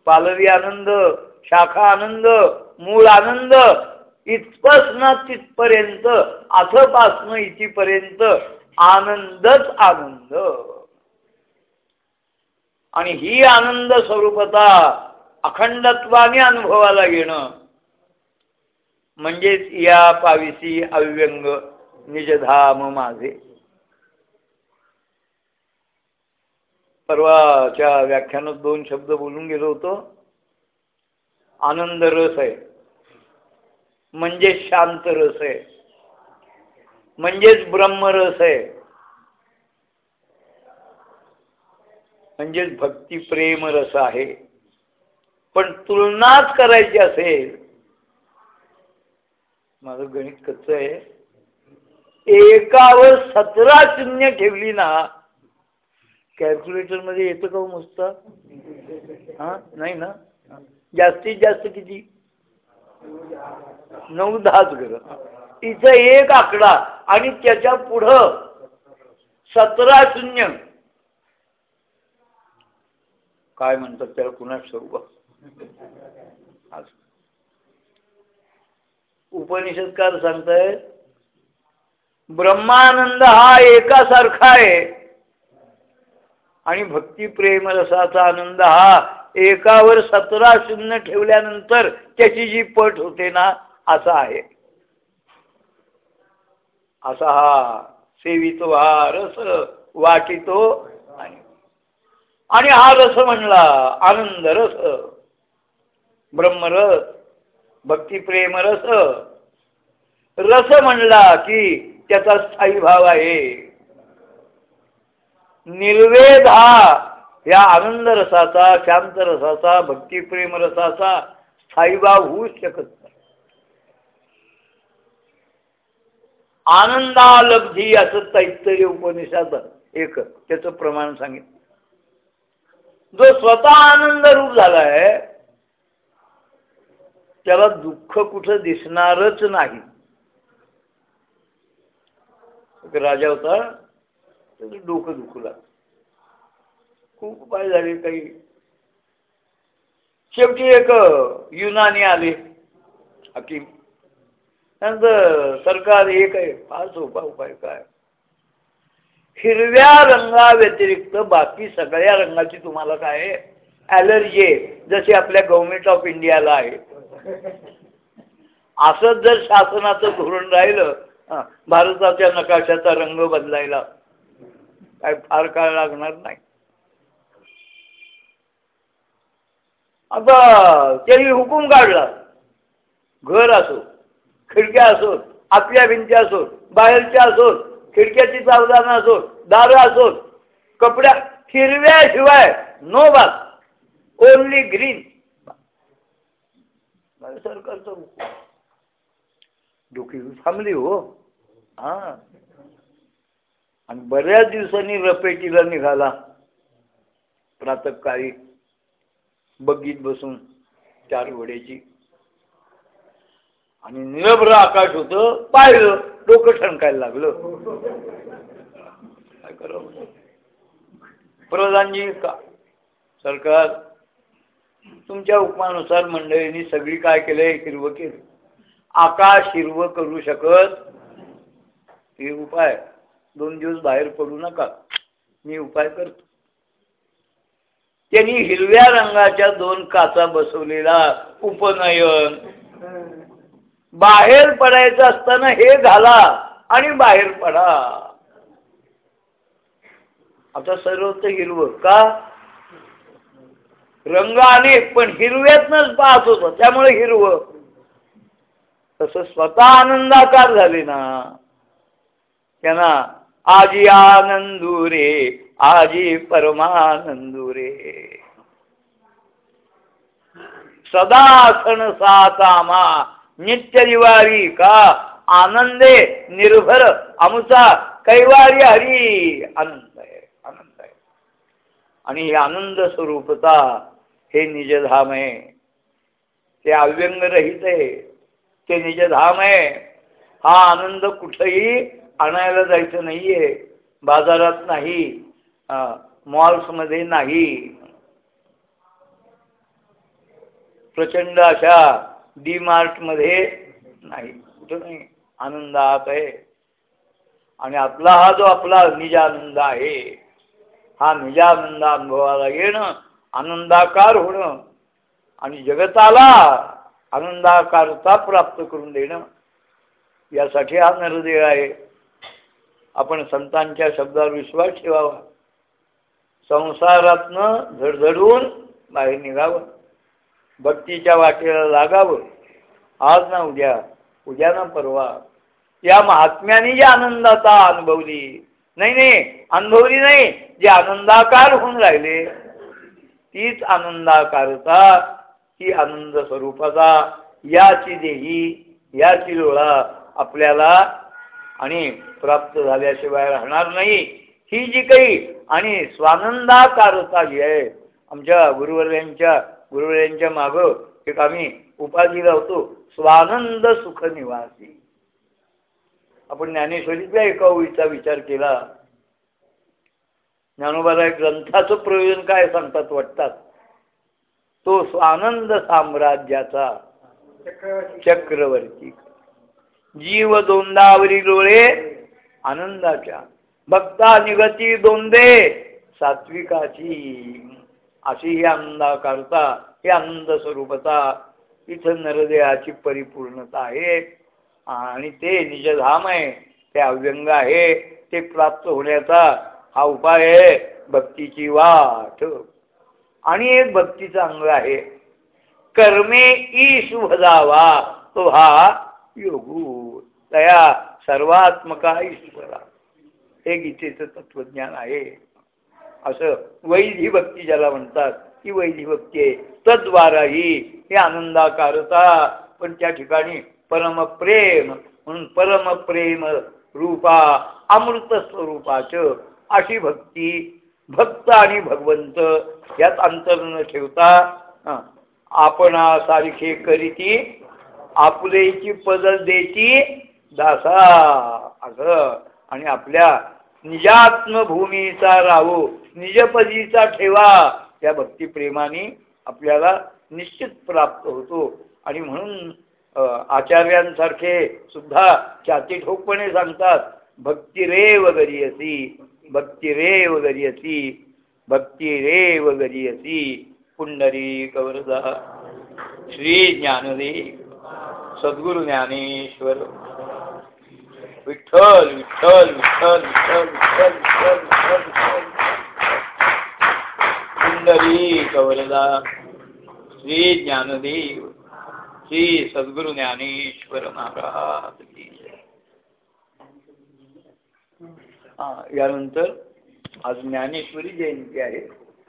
पालवी आनंद. शाखा आनंद. मूळ आनंद. इथपासनं तिथपर्यंत अथपासनं इथपर्यंत आनंदच आनंद. आणि ही आनंद स्वरूपता अखंडत्वाने अनुभवाला येणं. म्हणजेच या पाविसी अव्यंग निजधाम माझे. परवाच्या व्याख्यानात दोन शब्द बोलून गेलो होतो. आनंद रस आहे. म्हणजे शांत रस आहे. म्हणजेच ब्रह्मरस आहे. म्हणजेच भक्ती प्रेम रस आहे. पण तुलनाच करायची असेल माझं गणित कच्च आहे. एकावर सतरा शून्य ठेवली ना कॅल्क्युलेटरमध्ये येतं का हो मस्त? हा नाही ना? जास्तीत जास्त किती? नऊ दहाच घर. तिचं एक आकडा आणि त्याच्या पुढं सतरा शून्य काय म्हणतात त्याला? कुणा स्वरूप उपनिषदकार सांगताय ब्रह्मानंद हा एकासारखा आहे. आणि भक्ती प्रेम रसाचा आनंद हा एकावर सतरा शून्य ठेवल्यानंतर त्याची जी पट होते ना असा आहे. असा हा सेवितो हा रस वाटितो. आणि हा रस म्हणला आनंद रस. ब्रह्मरस भक्तिप्रेम रस रस म्हणला की त्याचा स्थायी भाव आहे. निर्वेद हा या आनंद रसाचा शांत रसाचा भक्तिप्रेम रसाचा स्थायी भाव होऊ शकत नाही. आनंदालब्धी असं तैत्तर्य उपनिषद एक त्याचं प्रमाण सांगितलं. जो स्वतः आनंद रूप झालाय त्याला दुःख कुठं दिसणारच नाही. राजा होता त्याचं डोकं दुखला. खूप उपाय झाले काही. शेवटी एक युनानी आले. हकीम. नंतर सरकार एक आहे फार सोपा उपाय काय? हिरव्या रंगा व्यतिरिक्त बाकी सगळ्या रंगाची तुम्हाला काय? ॲलर्जी आहे जशी आपल्या गव्हर्नमेंट ऑफ इंडियाला आहे. (laughs) असंच जर शासनाचं धोरण राहिलं भारताच्या नकाशाचा रंग बदलायला काय फार काळ लागणार नाही. आता त्यांनी हुकूम काढला. घर असो खिडक्या असोत आपल्या भिंत्या असोत बाहेरच्या असोत खिडक्याची सावधान असोत दारं असोत कपड्या हिरव्याशिवाय नो बात ओनली ग्रीन सरकारचं डोकी थांबली हो. हा. आणि बऱ्याच दिवसांनी रपेटीला निघाला. प्रातकाळी बग्गीत बसून चार वड्याची आणि निरभ्र आकाश होतं पाहिलं डोकं ठणकायला लागलं. काय करावं? प्रधानजी का सरकार तुमच्या उपमानुसार मंडळींनी सगळी काय केलंय? हिरवं केलं आकाश हिरवं करू शकत हे उपाय. दोन दिवस बाहेर पडू नका. मी उपाय करतो. त्यांनी हिरव्या रंगाच्या दोन काचा बसवलेला उपनयन. बाहेर पडायचं असताना हे घाला आणि बाहेर पडा. आता सर्वच हिरवं. का? रंग अनेक पण हिरव्यातनच पाहत होत. त्यामुळे हिरव. तस स्वतः आनंदाकार झाले ना. त्यांना आजी आनंदुरे आजी परमानंदुरे. सदा सण सातामा नित्य दिवाळी का? आनंदे निर्भर आमचा कैवारी हरी आनंद आहे आनंद आहे. आणि हे आनंद स्वरूपता हे निजधाम आहे. ते अव्यंग रहित आहे. ते निजधाम आहे. हा आनंद कुठेही आणायला जायचं नाहीये. बाजारात नाही. मॉल्समध्ये नाही. प्रचंड अशा डी मार्टमध्ये नाही. कुठं नाही आनंद आत आहे. आणि आपला हा जो आपला निजानंद आहे हा निजानंद अनुभवाला येणं आनंदाकार होणं आणि जगताला आनंदाकारता प्राप्त करून देणं यासाठी हा नरदेह आहे. आपण संतांच्या शब्दावर विश्वास ठेवावा. संसारातनं झडझडून बाहेर निघावं. भक्तीच्या वाटेला लागावं. आज ना उद्या उद्या ना परवा. या महात्म्याने जी आनंदाता अनुभवली. नाही नाही अनुभवली नाही जे आनंदाकार होऊन राहिले. तीच आनंदाकारता ती आनंद स्वरूपाचा याची देही याची लोळा आपल्याला आणि प्राप्त झाल्याशिवाय राहणार नाही. ही जी काही आणि स्वानंदाकारता जी आहे आमच्या गुरुवर्यांच्या गुरुवर्यांच्या मागं एक आम्ही उपाधी लावतो स्वानंद सुख निवासी. आपण ज्ञानेश्वरीतल्या एका ओळीचा विचार केला. ज्ञानोबाला ग्रंथाचं प्रयोजन काय सांगतात वाटतात? तो आनंद साम्राज्याचा चक्रवर्ती. जीव दोंदावरी डोळे आनंदाच्या. भक्ता निगती दोंदे सात्विकाची. अशी ही आनंदाकारता ही आनंद स्वरूपता इथं नरदेहाची परिपूर्णता आहे. आणि ते निजधाम आहे ते अव्यंग आहे ते प्राप्त होण्याचा हा उपाय आहे भक्तीची वाट. आणि एक भक्तीचा अंग आहे. कर्मे ई शुभदावा तो हा योगू. तया सर्वात्मका ईश्वरा हे गीतेचं तत्वज्ञान आहे. असं वैधी भक्ती ज्याला म्हणतात ती वैधी भक्ती आहे. तद्वारा ही हे आनंदाकारता पण त्या ठिकाणी परमप्रेम म्हणून परमप्रेम रूपा अमृत स्वरूपाचं अशी भक्ती भक्त आणि भगवंत यात अंतर न ठेवता आपणासारखे करीती आपुलेची पदल देती दासा असं. आणि आपल्या निजात्मभूमीचा राहू निजपदीचा ठेवा त्या भक्तिप्रेमाने आपल्याला निश्चित प्राप्त होतो. आणि म्हणून आचार्यांसारखे सुद्धा छाती ठोकपणे सांगतात भक्ती रे असी भक्तिरेव गरियसी भक्तिरेव गरियसी पुंडरी कवरदा श्री ज्ञानदेव सद्गुरु ज्ञानेश्वर। विठ्ठल विठ्ठल विठ्ठल विठ्ठल विठ्ठल विठ्ठल विठ्ठल पुंडरी कवरदा श्री ज्ञानदेव श्री सद्गुरु ज्ञानेश्वर महाराज की हा यानंतर आज ज्ञानेश्वरी जयंती आहे.